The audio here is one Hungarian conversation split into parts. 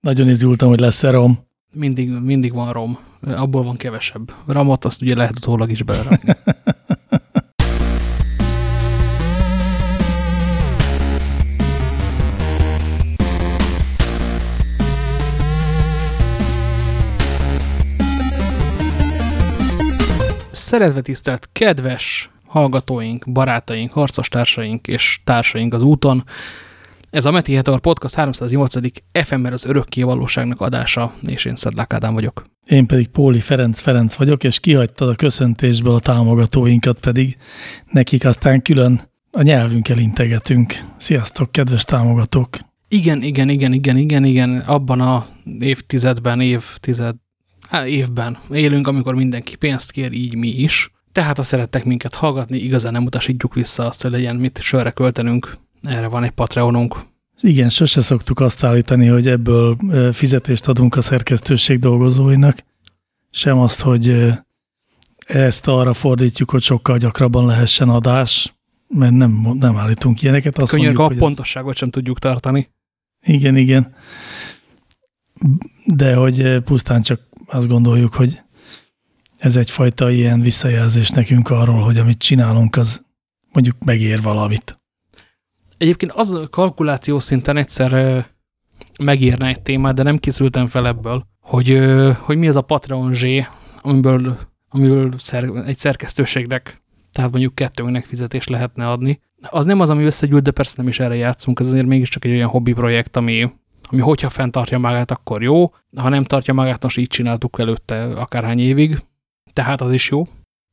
Nagyon izgultam, hogy lesz-e rom. Mindig, mindig van rom. Abból van kevesebb. Ramot azt ugye lehet utólag is belerakni. Szeretve tisztelt kedves hallgatóink, barátaink, harcostársaink és társaink az úton, ez a Meti Heteor Podcast 308. FMR az örökké valóságnak adása, és én Szedlák Ádám vagyok. Én pedig Póli Ferenc Ferenc vagyok, és kihagytad a köszöntésből a támogatóinkat pedig. Nekik aztán külön a nyelvünkkel integetünk. Sziasztok, kedves támogatók! Igen, igen, igen, igen, igen, igen, abban a évtizedben, évtized, á, évben élünk, amikor mindenki pénzt kér, így mi is. Tehát, ha szerettek minket hallgatni, igazán nem utasítjuk vissza azt, hogy legyen mit sörre költenünk, erre van egy Patreonunk. Igen, sose szoktuk azt állítani, hogy ebből fizetést adunk a szerkesztőség dolgozóinak, sem azt, hogy ezt arra fordítjuk, hogy sokkal gyakrabban lehessen adás, mert nem, nem állítunk ilyeneket. Azt Könyörgő, mondjuk, a pontosságot ez... sem tudjuk tartani. Igen, igen. De hogy pusztán csak azt gondoljuk, hogy ez egyfajta ilyen visszajelzés nekünk arról, hogy amit csinálunk, az mondjuk megér valamit. Egyébként az kalkuláció szinten egyszer megírna egy témát, de nem készültem fel ebből, hogy, hogy mi az a Patreon Z, amiből, amiből szer, egy szerkesztőségnek, tehát mondjuk kettőnknek fizetés lehetne adni. Az nem az, ami összegyűlt, de persze nem is erre játszunk, ez azért mégiscsak egy olyan hobbi projekt, ami, ami hogyha fenntartja magát, akkor jó, ha nem tartja magát, most így csináltuk előtte akárhány évig, tehát az is jó.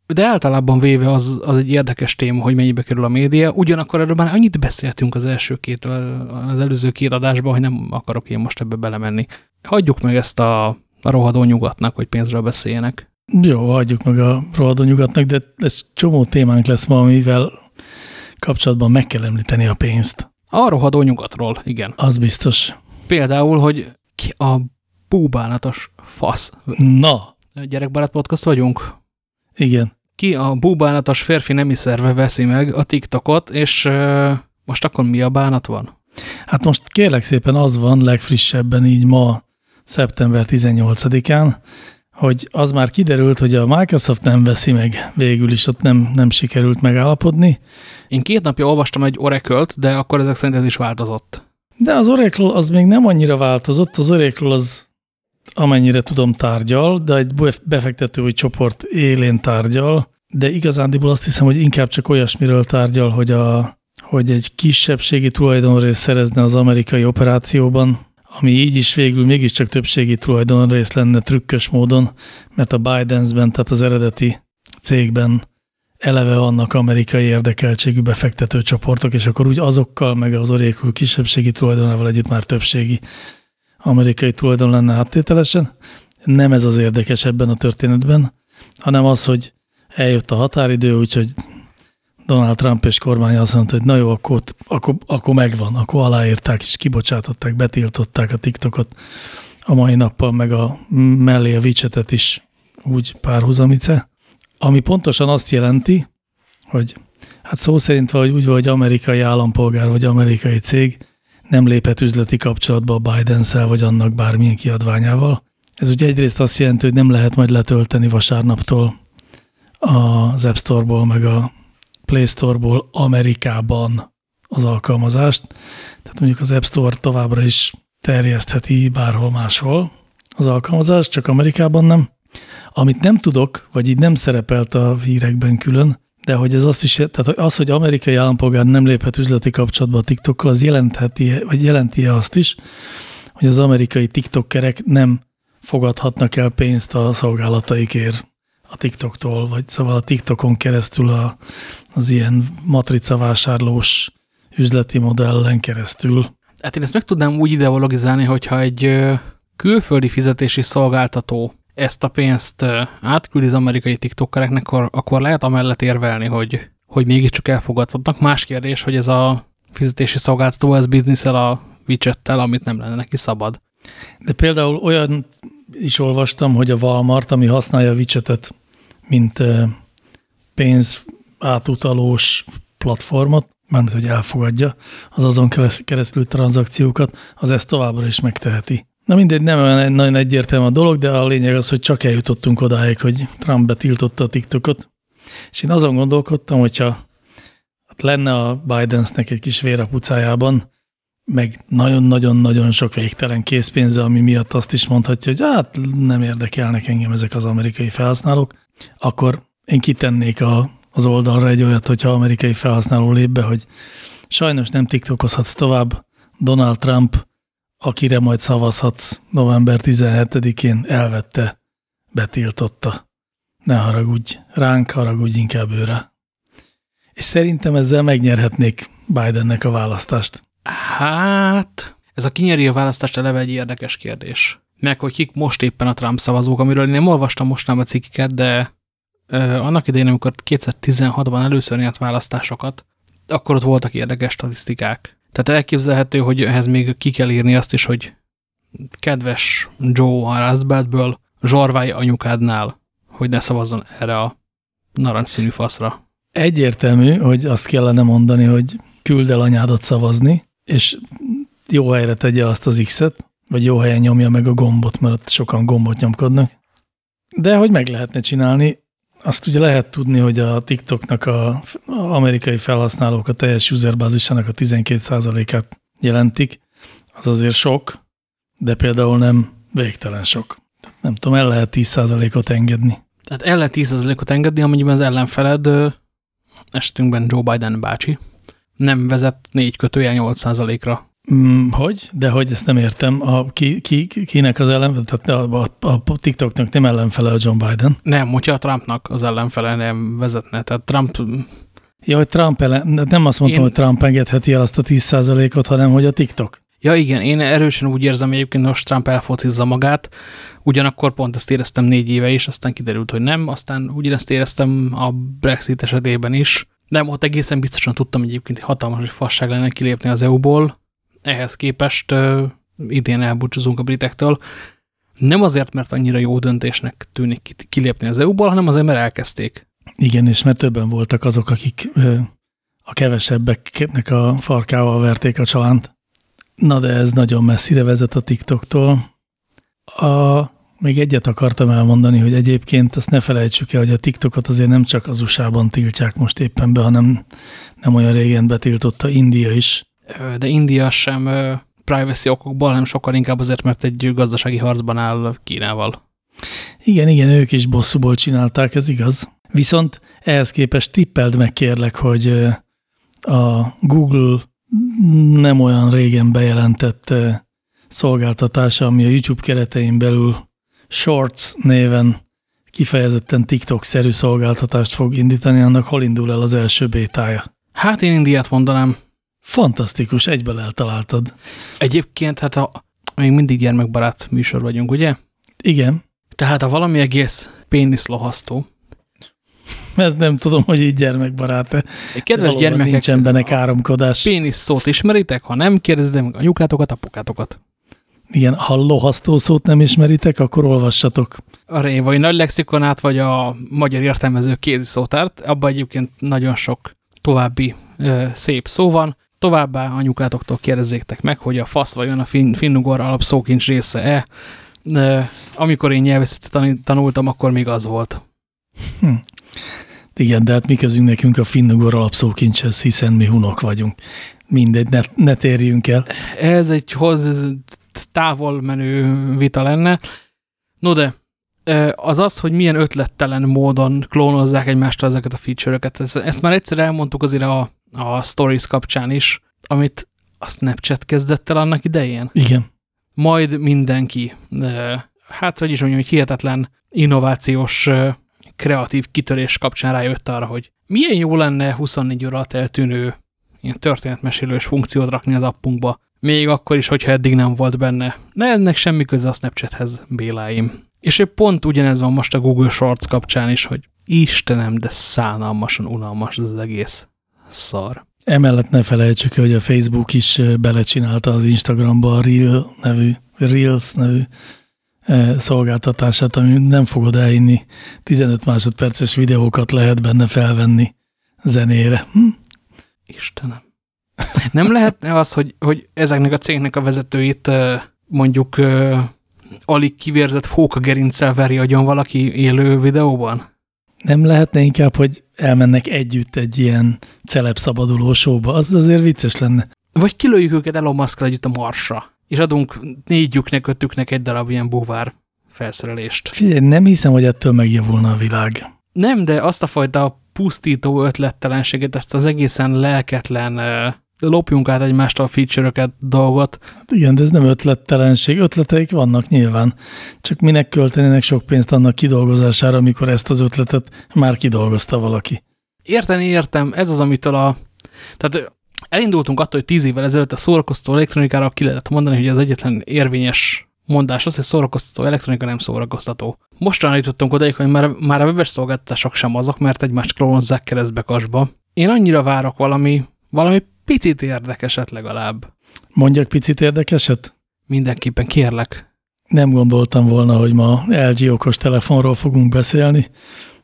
De általában véve az, az egy érdekes téma, hogy mennyibe kerül a média. Ugyanakkor erről már annyit beszéltünk az első két, az előző két adásban, hogy nem akarok én most ebbe belemenni. Hagyjuk meg ezt a, a rohadó nyugatnak, hogy pénzről beszéljenek. Jó, hagyjuk meg a rohadó nyugatnak, de ez csomó témánk lesz ma, amivel kapcsolatban meg kell említeni a pénzt. A rohadó nyugatról, igen. Az biztos. Például, hogy ki a búbánatos fasz. Na. Gyerekbarát podcast vagyunk? Igen ki a búbánatos férfi nemi szerve veszi meg a TikTokot, és most akkor mi a bánat van? Hát most kérlek szépen az van legfrissebben így ma, szeptember 18-án, hogy az már kiderült, hogy a Microsoft nem veszi meg végül is, ott nem, nem sikerült megállapodni. Én két napja olvastam egy oracle de akkor ezek szerint ez is változott. De az Oracle az még nem annyira változott, az Oracle az amennyire tudom tárgyal, de egy befektetői csoport élén tárgyal, de igazándiból azt hiszem, hogy inkább csak olyasmiről tárgyal, hogy, a, hogy egy kisebbségi tulajdonrész szerezne az amerikai operációban, ami így is végül mégiscsak többségi tulajdonrész lenne trükkös módon, mert a Bidensben, tehát az eredeti cégben eleve vannak amerikai érdekeltségű befektető csoportok, és akkor úgy azokkal, meg az orékül kisebbségi tulajdonával együtt már többségi amerikai tulajdon lenne áttételesen. Nem ez az érdekes ebben a történetben, hanem az, hogy eljött a határidő, úgyhogy Donald Trump és kormány azt mondta, hogy na jó, akkor, akkor, akkor megvan, akkor aláírták és kibocsátották, betiltották a TikTokot a mai nappal, meg a mellé a widgetet is úgy párhuzamice, ami pontosan azt jelenti, hogy hát szó szerint vagy úgy, hogy amerikai állampolgár vagy amerikai cég nem léphet üzleti kapcsolatba a biden vagy annak bármilyen kiadványával. Ez ugye egyrészt azt jelenti, hogy nem lehet majd letölteni vasárnaptól az App Store-ból, meg a Play Store-ból Amerikában az alkalmazást. Tehát mondjuk az App Store továbbra is terjesztheti bárhol máshol az alkalmazást, csak Amerikában nem. Amit nem tudok, vagy így nem szerepelt a hírekben külön, de hogy ez azt is, tehát az, hogy amerikai állampolgár nem léphet üzleti kapcsolatba a TikTokkal, az jelentheti, vagy jelenti azt is, hogy az amerikai TikTokerek nem fogadhatnak el pénzt a szolgálataikért a TikToktól, vagy szóval a TikTokon keresztül a, az ilyen matricavásárlós üzleti modellen keresztül. Hát én ezt meg tudnám úgy ideologizálni, hogyha egy külföldi fizetési szolgáltató ezt a pénzt átküldi az amerikai tiktokereknek, akkor, akkor lehet amellett érvelni, hogy, hogy mégiscsak elfogadhatnak. Más kérdés, hogy ez a fizetési szolgáltató, ez bizniszel a widgettel, amit nem lenne neki szabad. De például olyan is olvastam, hogy a Walmart, ami használja a widgetet, mint pénz átutalós platformot, mármint, hogy elfogadja az azon keresztül tranzakciókat, az ezt továbbra is megteheti. Na mindegy, nem olyan nagyon egyértelmű a dolog, de a lényeg az, hogy csak eljutottunk odáig, hogy Trump betiltotta a TikTokot. És én azon gondolkodtam, hogyha hát lenne a Bidensnek egy kis vér a pucájában, meg nagyon-nagyon-nagyon sok végtelen készpénze, ami miatt azt is mondhatja, hogy hát nem érdekelnek engem ezek az amerikai felhasználók, akkor én kitennék a, az oldalra egy olyat, hogyha amerikai felhasználó lép be, hogy sajnos nem TikTokozhatsz tovább, Donald Trump, akire majd szavazhatsz november 17-én, elvette, betiltotta. Ne haragudj, ránk haragudj inkább őre. És szerintem ezzel megnyerhetnék Bidennek a választást. Hát, ez a kinyeri a választást eleve egy érdekes kérdés. Meg, hogy kik most éppen a Trump szavazók, amiről én nem olvastam mostanában a cikkiket, de ö, annak idején, amikor 2016-ban először nyert választásokat, akkor ott voltak érdekes statisztikák. Tehát elképzelhető, hogy ehhez még ki kell írni azt is, hogy kedves Joe a Rust zsarválj anyukádnál, hogy ne szavazzon erre a narancsszínű faszra. Egyértelmű, hogy azt kellene mondani, hogy küld el anyádat szavazni, és jó helyre tegye azt az X-et, vagy jó helyen nyomja meg a gombot, mert sokan gombot nyomkodnak. De hogy meg lehetne csinálni, azt ugye lehet tudni, hogy a TikToknak a, a amerikai felhasználók a teljes userbázisának a 12%-át jelentik. Az azért sok, de például nem végtelen sok. Nem tudom, el lehet 10%-ot engedni. Tehát el lehet 10%-ot engedni, amennyiben az ellenfeled estünkben Joe Biden bácsi nem vezet 4 kötője 8%-ra. Mm, hogy? De hogy ezt nem értem. A, ki, ki, kinek az ellen, tehát a, a, a TikToknak nem ellenfele a John Biden? Nem, hogyha a Trumpnak az ellenfele nem vezetne. Tehát Trump... Ja, hogy Trump ellen, nem azt mondtam, Én... hogy Trump engedheti el azt a 10%-ot, hanem hogy a TikTok. Ja igen, én erősen úgy érzem egyébként, most Trump elfocizza magát, ugyanakkor pont ezt éreztem négy éve is, aztán kiderült, hogy nem, aztán ugyanezt éreztem a Brexit esetében is, nem, ott egészen biztosan tudtam egyébként, hogy hatalmas fasság lenne kilépni az EU-ból. Ehhez képest idén elbúcsúzunk a britektől. Nem azért, mert annyira jó döntésnek tűnik kilépni az EU-ból, hanem azért, mert elkezdték. Igen, és mert többen voltak azok, akik a kevesebbeknek a farkával verték a csalánt. Na de ez nagyon messzire vezet a TikToktól. A még egyet akartam elmondani, hogy egyébként azt ne felejtsük el, hogy a TikTokot azért nem csak az USA-ban tiltják most éppen be, hanem nem olyan régen betiltotta India is. De India sem privacy okokból, hanem sokkal inkább azért, mert egy gazdasági harcban áll Kínával. Igen, igen, ők is bosszúból csinálták, ez igaz. Viszont ehhez képest tippeld meg kérlek, hogy a Google nem olyan régen bejelentett szolgáltatása, ami a YouTube keretein belül Shorts néven kifejezetten TikTok-szerű szolgáltatást fog indítani, annak hol indul el az első bétája? Hát én Indiát mondanám. Fantasztikus, egyből eltaláltad. Egyébként hát a, még mindig gyermekbarát műsor vagyunk, ugye? Igen. Tehát ha valami egész péniszlohasztó. Ez nem tudom, hogy így gyermekbarát-e. Kedves gyermekek, nincsen benne káromkodás. Pénisz szót ismeritek? Ha nem, kérdezzétek meg anyukátokat, apukátokat. Igen, ha lohasztó szót nem ismeritek, akkor olvassatok. A révai nagy lexikonát, vagy a magyar értelmező kézi szótárt, abban egyébként nagyon sok további ö, szép szó van. Továbbá anyukátoktól kérdezzétek meg, hogy a fasz vajon a fin finnugor alapszókincs része-e. Amikor én nyelvészetet tanultam, akkor még az volt. Hm. Igen, de hát mi közünk nekünk a finnugor alapszókincshez, hiszen mi hunok vagyunk. Mindegy, ne, ne térjünk el. Ez egy hoz, távol menő vita lenne. No de, az az, hogy milyen ötlettelen módon klónozzák egymástól ezeket a feature-öket. Ezt már egyszer elmondtuk azért a, a Stories kapcsán is, amit a Snapchat kezdett el annak idején. Igen. Majd mindenki, hát hogy is mondjam, hogy hihetetlen innovációs kreatív kitörés kapcsán rájött arra, hogy milyen jó lenne 24 óra eltűnő ilyen történetmesélős funkciót rakni az appunkba, még akkor is, hogyha eddig nem volt benne. De ennek semmi köze a Snapchathez, Béláim. És épp pont ugyanez van most a Google Shorts kapcsán is, hogy Istenem, de szánalmasan unalmas ez az egész szar. Emellett ne felejtsük, hogy a Facebook is belecsinálta az Instagramba a Reel nevű, Reels nevű szolgáltatását, ami nem fogod elhinni. 15 másodperces videókat lehet benne felvenni zenére. Hm? Istenem. Nem lehetne az, hogy, hogy ezeknek a cégnek a vezetőit mondjuk alig kivérzett gerincsel veri agyon valaki élő videóban? Nem lehetne inkább, hogy elmennek együtt egy ilyen celeb szabaduló showba? Az azért vicces lenne. Vagy kilőjük őket Elon musk együtt a Marsra, és adunk négyüknek, ötüknek egy darab ilyen búvár felszerelést. Figyelj, nem hiszem, hogy ettől megjavulna a világ. Nem, de azt a fajta pusztító ötlettelenséget, ezt az egészen lelketlen lopjunk át egymástól feature-öket dolgot. Hát igen, de ez nem ötlettelenség. Ötleteik vannak nyilván. Csak minek költenének sok pénzt annak kidolgozására, amikor ezt az ötletet már kidolgozta valaki. Érteni értem, ez az, amitől a... Tehát elindultunk attól, hogy tíz évvel ezelőtt a szórakoztató elektronikára ki lehetett mondani, hogy az egyetlen érvényes mondás az, hogy szórakoztató elektronika nem szórakoztató. Mostanra jutottunk odaig, hogy már, már a webes szolgáltatások sem azok, mert egymást klónozzák keresztbe kasba. Én annyira várok valami, valami picit érdekeset legalább. Mondjak picit érdekeset? Mindenképpen kérlek. Nem gondoltam volna, hogy ma LG okos telefonról fogunk beszélni,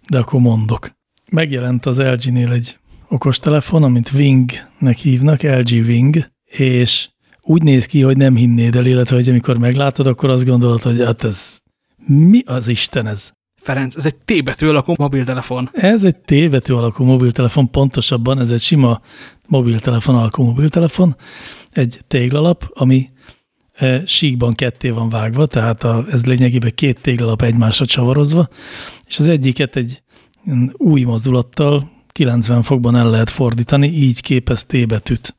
de akkor mondok. Megjelent az LG-nél egy okos telefon, amit Wing-nek hívnak, LG Wing, és úgy néz ki, hogy nem hinnéd el, illetve hogy amikor meglátod, akkor azt gondolod, hogy hát ez mi az Isten ez? Ferenc, ez egy T betű alakú mobiltelefon. Ez egy T betű alakú mobiltelefon, pontosabban ez egy sima mobiltelefon alakú mobiltelefon, egy téglalap, ami e, síkban ketté van vágva, tehát a, ez lényegében két téglalap egymásra csavarozva, és az egyiket egy új mozdulattal 90 fokban el lehet fordítani, így képez T betűt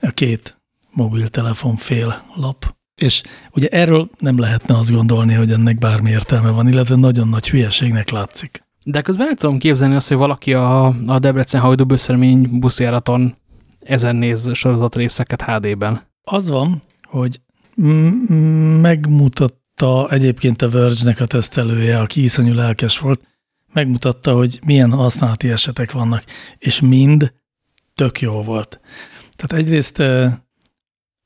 a két mobiltelefon fél lap. És ugye erről nem lehetne azt gondolni, hogy ennek bármi értelme van, illetve nagyon nagy hülyeségnek látszik. De közben nem tudom képzelni azt, hogy valaki a, a Debrecen hajdú bőszermény buszjáraton ezen néz sorozat részeket HD-ben. Az van, hogy megmutatta egyébként a Verge-nek a tesztelője, aki iszonyú lelkes volt, megmutatta, hogy milyen használati esetek vannak, és mind tök jó volt. Tehát egyrészt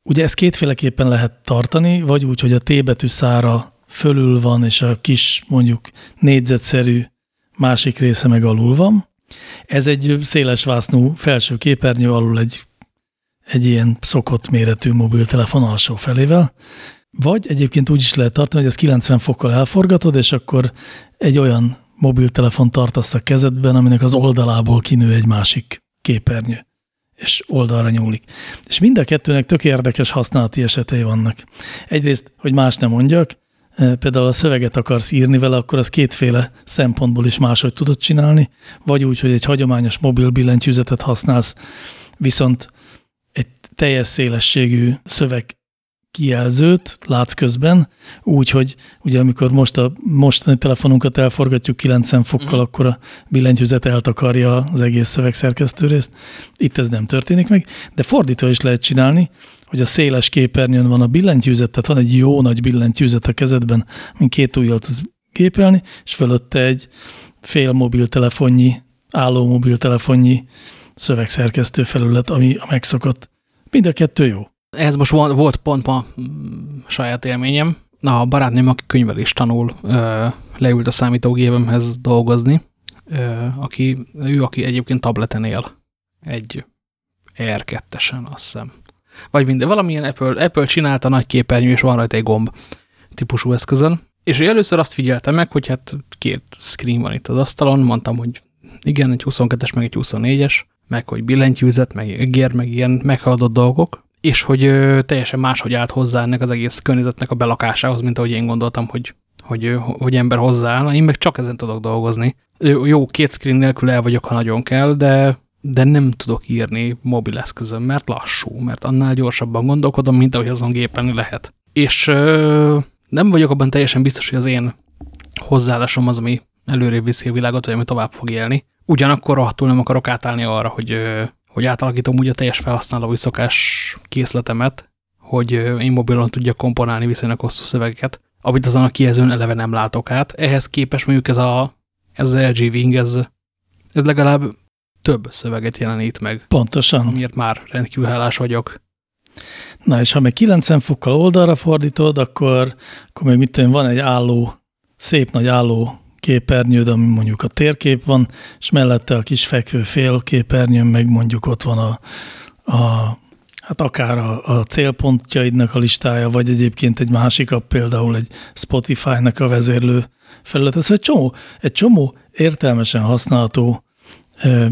Ugye ezt kétféleképpen lehet tartani, vagy úgy, hogy a T betű szára fölül van, és a kis mondjuk négyzetszerű másik része meg alul van. Ez egy széles vásznú felső képernyő alul egy, egy ilyen szokott méretű mobiltelefon alsó felével. Vagy egyébként úgy is lehet tartani, hogy ez 90 fokkal elforgatod, és akkor egy olyan mobiltelefon tartasz a kezedben, aminek az oldalából kinő egy másik képernyő és oldalra nyúlik. És mind a kettőnek tök érdekes használati esetei vannak. Egyrészt, hogy más nem mondjak, például a szöveget akarsz írni vele, akkor az kétféle szempontból is máshogy tudod csinálni, vagy úgy, hogy egy hagyományos mobil billentyűzetet használsz, viszont egy teljes szélességű szöveg kijelzőt látsz közben, úgy, hogy ugye amikor most a mostani telefonunkat elforgatjuk 90 fokkal, mm. akkor a billentyűzet eltakarja az egész szövegszerkesztő részt. Itt ez nem történik meg, de fordítva is lehet csinálni, hogy a széles képernyőn van a billentyűzet, tehát van egy jó nagy billentyűzet a kezedben, mint két ujjal tudsz gépelni, és fölötte egy fél mobiltelefonnyi, álló mobiltelefonnyi szövegszerkesztő felület, ami a megszokott. Mind a kettő jó. Ez most volt pont ma mm, saját élményem. A barátnőm, aki is tanul, leült a számítógépemhez dolgozni, aki, ő, aki egyébként tableten él. Egy R2-esen, azt hiszem. Vagy minden, valamilyen Apple, Apple csinálta nagy képernyő, és van rajta egy gomb típusú eszközön. És először azt figyeltem meg, hogy hát két screen van itt az asztalon, mondtam, hogy igen, egy 22-es, meg egy 24-es, meg hogy billentyűzet, meg gér, meg ilyen meghaladott dolgok, és hogy ö, teljesen máshogy állt hozzá ennek az egész környezetnek a belakásához, mint ahogy én gondoltam, hogy, hogy, hogy ember hozzááll. Én meg csak ezen tudok dolgozni. Jó, két screen nélkül el vagyok, ha nagyon kell, de, de nem tudok írni mobileszközön, mert lassú, mert annál gyorsabban gondolkodom, mint ahogy azon gépen lehet. És ö, nem vagyok abban teljesen biztos, hogy az én hozzáállásom az, ami előrébb viszi a világot, vagy ami tovább fog élni. Ugyanakkor rohadtul nem akarok átállni arra, hogy hogy átalakítom úgy a teljes felhasználói szokás készletemet, hogy én mobilon tudja komponálni viszonylag hosszú szövegeket, amit azon a kijelzőn eleve nem látok át. Ehhez képest mondjuk ez, a, ez az LG Wing, ez, ez legalább több szöveget jelenít meg. Pontosan. Amiért már rendkívül hálás vagyok. Na és ha meg 90 fokkal oldalra fordítod, akkor, akkor még mit tudom, van egy álló, szép nagy álló képernyőd, ami mondjuk a térkép van, és mellette a kis fekvő fél képernyőn meg mondjuk ott van a, a hát akár a, a célpontjaidnak a listája, vagy egyébként egy másik app, például egy Spotify-nak a vezérlő felület. Ez egy csomó, egy csomó értelmesen használható ö,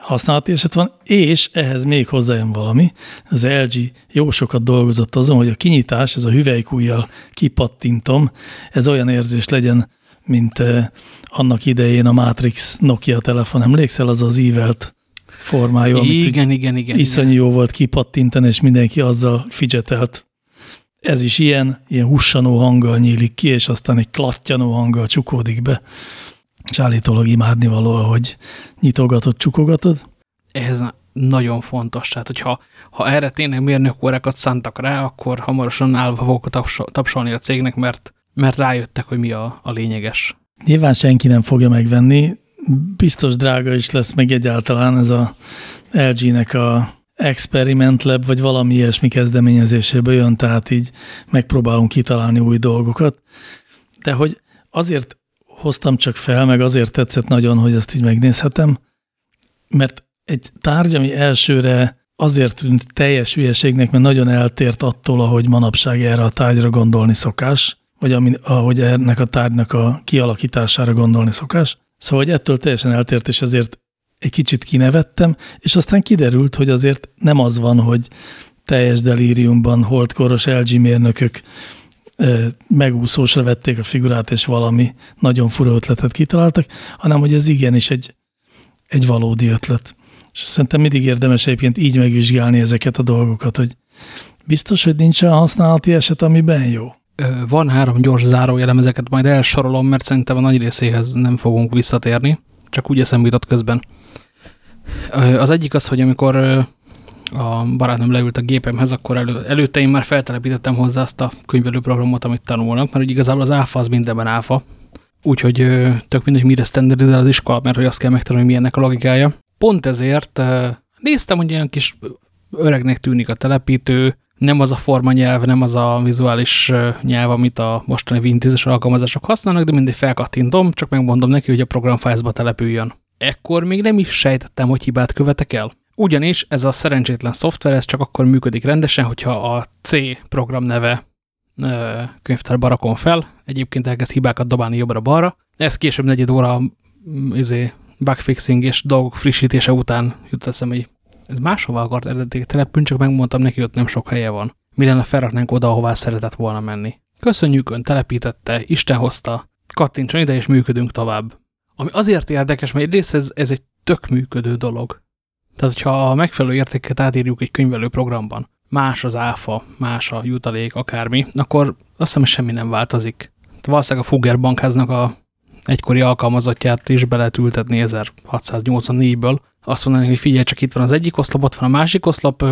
használati eset van, és ehhez még hozzájön valami. Az LG jó sokat dolgozott azon, hogy a kinyitás, ez a hüvelykújjal kipattintom, ez olyan érzés legyen, mint eh, annak idején a Matrix Nokia telefon. Emlékszel, az az ívelt formájú, amit igen, igen, igen, iszonyú jó volt kipattintani, és mindenki azzal fidgetelt. Ez is ilyen, ilyen hussanó hanggal nyílik ki, és aztán egy klattyanó hanggal csukódik be. És állítólag imádni való, hogy nyitogatod, csukogatod. Ez nagyon fontos. Tehát, hogyha ha erre tényleg mérnökórákat szántak rá, akkor hamarosan állva fogok tapsolni a cégnek, mert, mert rájöttek, hogy mi a, a lényeges. Nyilván senki nem fogja megvenni, biztos drága is lesz meg egyáltalán ez a LG-nek a Experiment Lab, vagy valami ilyesmi kezdeményezéséből jön, tehát így megpróbálunk kitalálni új dolgokat. De hogy azért hoztam csak fel, meg azért tetszett nagyon, hogy ezt így megnézhetem, mert egy tárgy, ami elsőre azért tűnt teljes hülyeségnek, mert nagyon eltért attól, ahogy manapság erre a tárgyra gondolni szokás, vagy ami, ahogy ennek a tárgynak a kialakítására gondolni szokás. Szóval, hogy ettől teljesen eltért, és ezért egy kicsit kinevettem, és aztán kiderült, hogy azért nem az van, hogy teljes delíriumban holdkoros LG mérnökök megúszósra vették a figurát, és valami nagyon fura ötletet kitaláltak, hanem hogy ez igenis egy, egy valódi ötlet. És szerintem mindig érdemes egyébként így megvizsgálni ezeket a dolgokat, hogy biztos, hogy nincs olyan használati eset, amiben jó. Van három gyors zárójelem, ezeket majd elsorolom, mert szerintem a nagy részéhez nem fogunk visszatérni, csak úgy eszembe jutott közben. Az egyik az, hogy amikor a barátnőm leült a gépemhez, akkor elő, előtte én már feltelepítettem hozzá azt a könyvelőprogramot, amit tanulnak, mert igazából az áfa az mindenben áfa. Úgyhogy tök mindegy, mire standardizál az iskola, mert hogy azt kell megtanulni, milyennek a logikája. Pont ezért néztem, hogy ilyen kis öregnek tűnik a telepítő, nem az a formanyelv, nem az a vizuális nyelv, amit a mostani Win alkalmazások használnak, de mindig felkattintom, csak megmondom neki, hogy a program települjön. Ekkor még nem is sejtettem, hogy hibát követek el. Ugyanis ez a szerencsétlen szoftver, ez csak akkor működik rendesen, hogyha a C program neve könyvtárba rakom fel, egyébként elkezd hibákat dobálni jobbra-balra. Ez később negyed óra izé, bugfixing és dolgok frissítése után jut eszem, hogy ez máshova akart eredetileg települni, csak megmondtam neki, hogy nem sok helye van. Mi lenne felraknánk oda, ahová szeretett volna menni. Köszönjük, ön telepítette, Isten hozta, kattintson ide, és működünk tovább. Ami azért érdekes, mert egyrészt ez, ez egy tök működő dolog. Tehát, hogyha a megfelelő értéket átírjuk egy könyvelő programban, más az áfa, más a jutalék, akármi, akkor azt hiszem, semmi nem változik. Valószínűleg a Fugger bankháznak a egykori alkalmazottját is be lehet ültetni 1684-ből. Azt mondani, hogy figyelj, csak itt van az egyik oszlop, ott van a másik oszlop,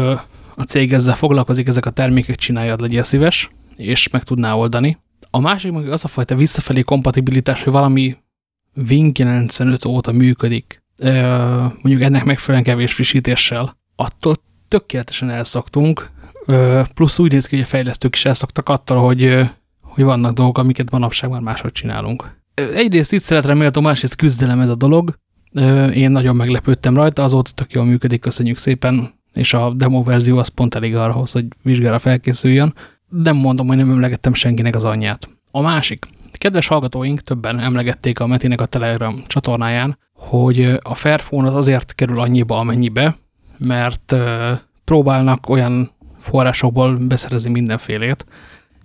a cég ezzel foglalkozik, ezek a termékek csináljad, legyél szíves, és meg tudná oldani. A másik meg az a fajta visszafelé kompatibilitás, hogy valami Win 95 óta működik, mondjuk ennek megfelelően kevés frissítéssel, attól tökéletesen elszoktunk, plusz úgy néz ki, hogy a fejlesztők is elszoktak attól, hogy, hogy vannak dolgok, amiket manapság már máshogy csinálunk. Egyrészt itt szeretre méltó, másrészt küzdelem ez a dolog. Én nagyon meglepődtem rajta, azóta tök jól működik, köszönjük szépen, és a demo verzió az pont elég arra hogy vizsgára felkészüljön. Nem mondom, hogy nem emlegettem senkinek az anyját. A másik, kedves hallgatóink többen emlegették a Metinek a Telegram csatornáján, hogy a Fairphone az azért kerül annyiba, amennyibe, mert próbálnak olyan forrásokból beszerezni mindenfélét,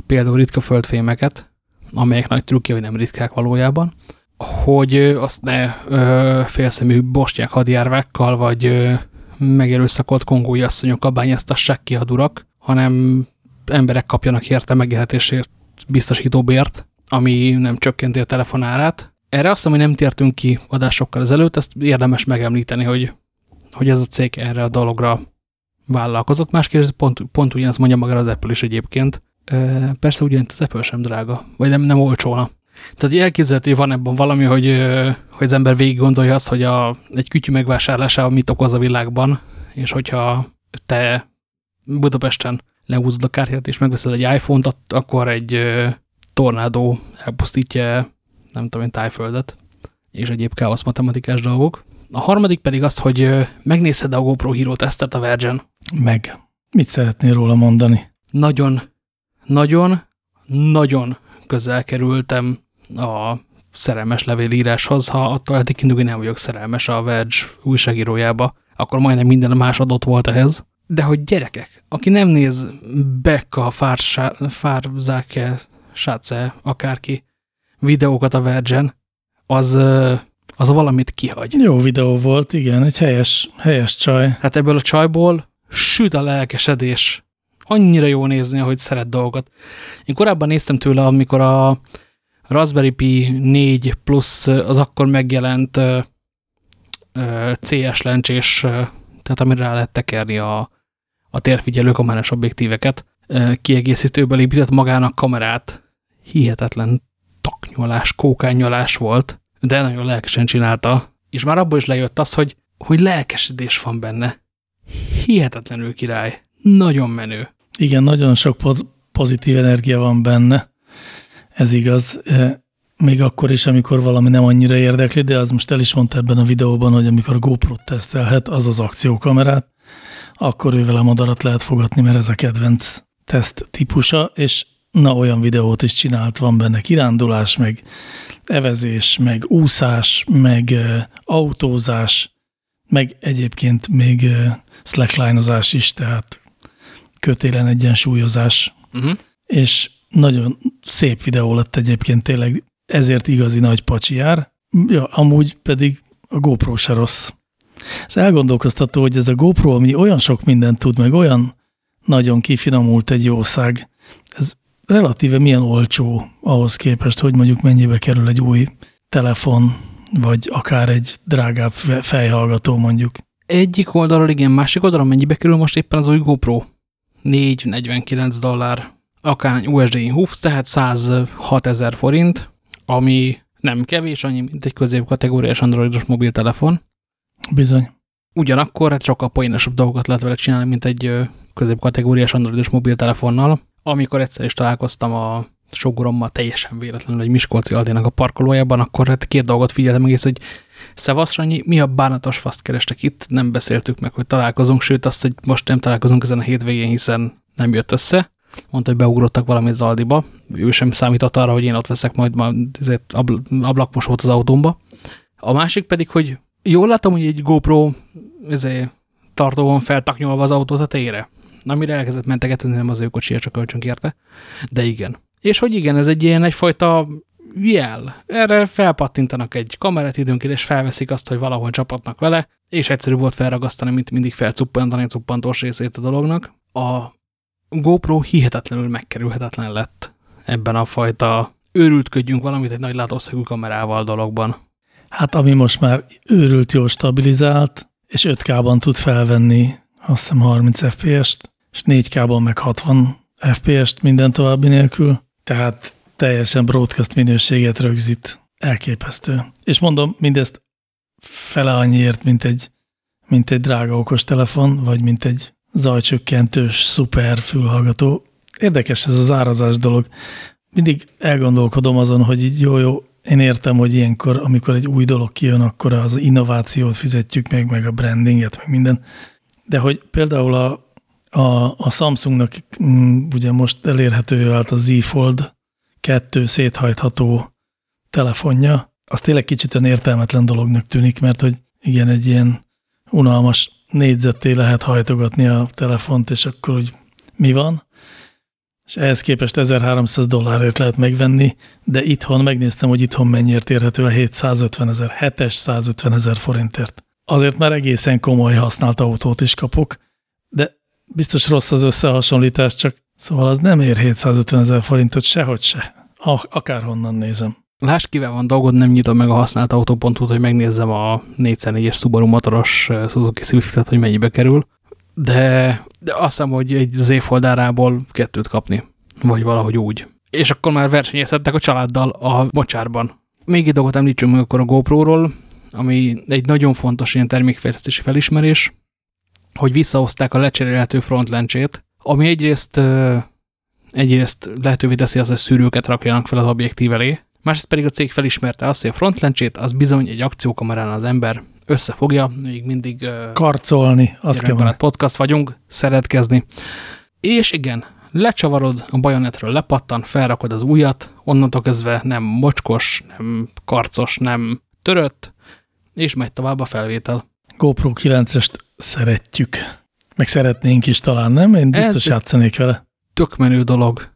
például ritka földfémeket, amelyek nagy trükkje, hogy nem ritkák valójában, hogy azt ne ö, félszemű bostyák hadjárvákkal, vagy ö, megerőszakolt kongói asszonyokkal bányáztassák ki a durak, hanem emberek kapjanak érte megélhetésért biztosítóbért, ami nem csökkenti a telefonárát, erre azt mondom, hogy nem tértünk ki adásokkal ezelőtt, ezt érdemes megemlíteni, hogy, hogy ez a cég erre a dologra vállalkozott. Másképp pont, pont ugyanazt mondja maga az Apple is egyébként. Persze ugyan az Apple sem drága, vagy nem, nem olcsóna. Tehát elképzelhető, hogy van ebben valami, hogy, hogy az ember végig gondolja azt, hogy a, egy kütyű megvásárlásával mit okoz a világban, és hogyha te Budapesten lehúzod a kártyát és megveszel egy iPhone-t, akkor egy tornádó elpusztítja nem tudom én, tájföldet, és egyéb káosz matematikás dolgok. A harmadik pedig az, hogy megnézheted a GoPro Hero tesztet a Vergen. Meg. Mit szeretnél róla mondani? Nagyon, nagyon, nagyon közel kerültem a szerelmes levélíráshoz, ha attól eltekintünk, hogy nem vagyok szerelmes a Verge újságírójába, akkor majdnem minden más adott volt ehhez. De hogy gyerekek, aki nem néz Becca Fárzáke, Sáce, akárki videókat a Verge-en, az, az valamit kihagy. Jó videó volt, igen, egy helyes, helyes csaj. Hát ebből a csajból süt a lelkesedés. Annyira jó nézni, hogy szeret dolgokat. Én korábban néztem tőle, amikor a Raspberry Pi 4 plusz az akkor megjelent CS lencsés, tehát amire rá lehet tekerni a, a térfigyelő kamerás objektíveket, kiegészítőből épített magának kamerát. Hihetetlen taknyolás, kókányolás volt, de nagyon lelkesen csinálta. És már abból is lejött az, hogy, hogy lelkesedés van benne. Hihetetlenül király. Nagyon menő. Igen, nagyon sok pozitív energia van benne. Ez igaz. Még akkor is, amikor valami nem annyira érdekli, de az most el is mondta ebben a videóban, hogy amikor a GoPro-t tesztelhet, az az akciókamerát, akkor ővel a madarat lehet fogatni, mert ez a kedvenc teszt típusa, és na olyan videót is csinált, van benne kirándulás, meg evezés, meg úszás, meg autózás, meg egyébként még slacklineozás is, tehát kötélen egyensúlyozás. Uh mhm. -huh. És nagyon szép videó lett egyébként tényleg, ezért igazi nagy pacsi jár. Ja, amúgy pedig a GoPro se rossz. Ez elgondolkoztató, hogy ez a GoPro, ami olyan sok mindent tud, meg olyan nagyon kifinomult egy jószág, relatíve milyen olcsó ahhoz képest, hogy mondjuk mennyibe kerül egy új telefon, vagy akár egy drágább fejhallgató mondjuk. Egyik oldalról igen, másik oldalról mennyibe kerül most éppen az új GoPro? 4-49 dollár, akár USD Hoof, tehát 106 ezer forint, ami nem kevés, annyi, mint egy középkategóriás androidos mobiltelefon. Bizony. Ugyanakkor hát sokkal poénosabb dolgokat lehet vele csinálni, mint egy középkategóriás androidos mobiltelefonnal. Amikor egyszer is találkoztam a sogorommal teljesen véletlenül egy Miskolci Aldénak a parkolójában, akkor hát két dolgot figyeltem egész, hogy Szevasz, mi a bánatos faszt kerestek itt? Nem beszéltük meg, hogy találkozunk, sőt azt, hogy most nem találkozunk ezen a hétvégén, hiszen nem jött össze. Mondta, hogy beugrottak valamit Zaldiba. Ő sem számított arra, hogy én ott veszek majd ma ezért abl ablakmosót az autómba. A másik pedig, hogy jól látom, hogy egy GoPro ezért tartóan feltaknyolva az autót a tére. Amire elkezdett mentegetni, nem az ő kocsia, csak kölcsön kérte. De igen. És hogy igen, ez egy ilyen egyfajta jel. Erre felpattintanak egy kamerát időnként, és felveszik azt, hogy valahol csapatnak vele, és egyszerű volt felragasztani, mint mindig felcuppanítani a cuppantós részét a dolognak. A GoPro hihetetlenül megkerülhetetlen lett ebben a fajta őrültködjünk valamit egy nagy látószögű kamerával dologban. Hát ami most már őrült jól stabilizált, és 5K-ban tud felvenni azt hiszem 30 FPS-t, és 4K-ban meg 60 FPS-t minden további nélkül. Tehát teljesen broadcast minőséget rögzít. Elképesztő. És mondom, mindezt fele annyiért, mint egy, mint egy drága okos telefon, vagy mint egy zajcsökkentős, szuper fülhallgató. Érdekes ez az árazás dolog. Mindig elgondolkodom azon, hogy így jó-jó, én értem, hogy ilyenkor, amikor egy új dolog kijön, akkor az innovációt fizetjük meg, meg a brandinget, meg minden. De hogy például a, a, a Samsungnak mm, ugye most elérhető vált a Z Fold kettő széthajtható telefonja, az tényleg kicsit olyan értelmetlen dolognak tűnik, mert hogy igen, egy ilyen unalmas négyzetté lehet hajtogatni a telefont, és akkor hogy mi van. És ehhez képest 1300 dollárért lehet megvenni, de itthon megnéztem, hogy itthon mennyiért érhető a 750 ezer, 750 ezer forintért. Azért már egészen komoly használt autót is kapok, de biztos rossz az összehasonlítás, csak Szóval az nem ér 750 ezer forintot sehogy se, akárhonnan nézem. Láss, kivel van dolgod, nem nyitom meg a használt autópontot, hogy megnézzem a 4x4-es Subaru motoros eh, Suzuki Swift-et, hogy mennyibe kerül. De, de azt hiszem, hogy egy Z foldárából kettőt kapni. Vagy valahogy úgy. És akkor már versenyezhettek a családdal a mocsárban. Még egy dolgot említsünk meg akkor a GoPro-ról, ami egy nagyon fontos ilyen termékfejlesztési felismerés, hogy visszahozták a lecserélhető frontlencsét, ami egyrészt, egyrészt lehetővé teszi azt, hogy szűrőket rakjanak fel az objektív elé, másrészt pedig a cég felismerte azt, hogy a frontlencsét az bizony egy akciókamerán az ember összefogja, még mindig karcolni, azt kell podcast vagyunk, szeretkezni. És igen, lecsavarod, a bajonetről lepattan, felrakod az újat, onnantól kezdve nem mocskos, nem karcos, nem törött, és megy tovább a felvétel. GoPro 9-est szeretjük. Meg szeretnénk is talán, nem? Én biztos Ez játszanék vele. Tök menő dolog.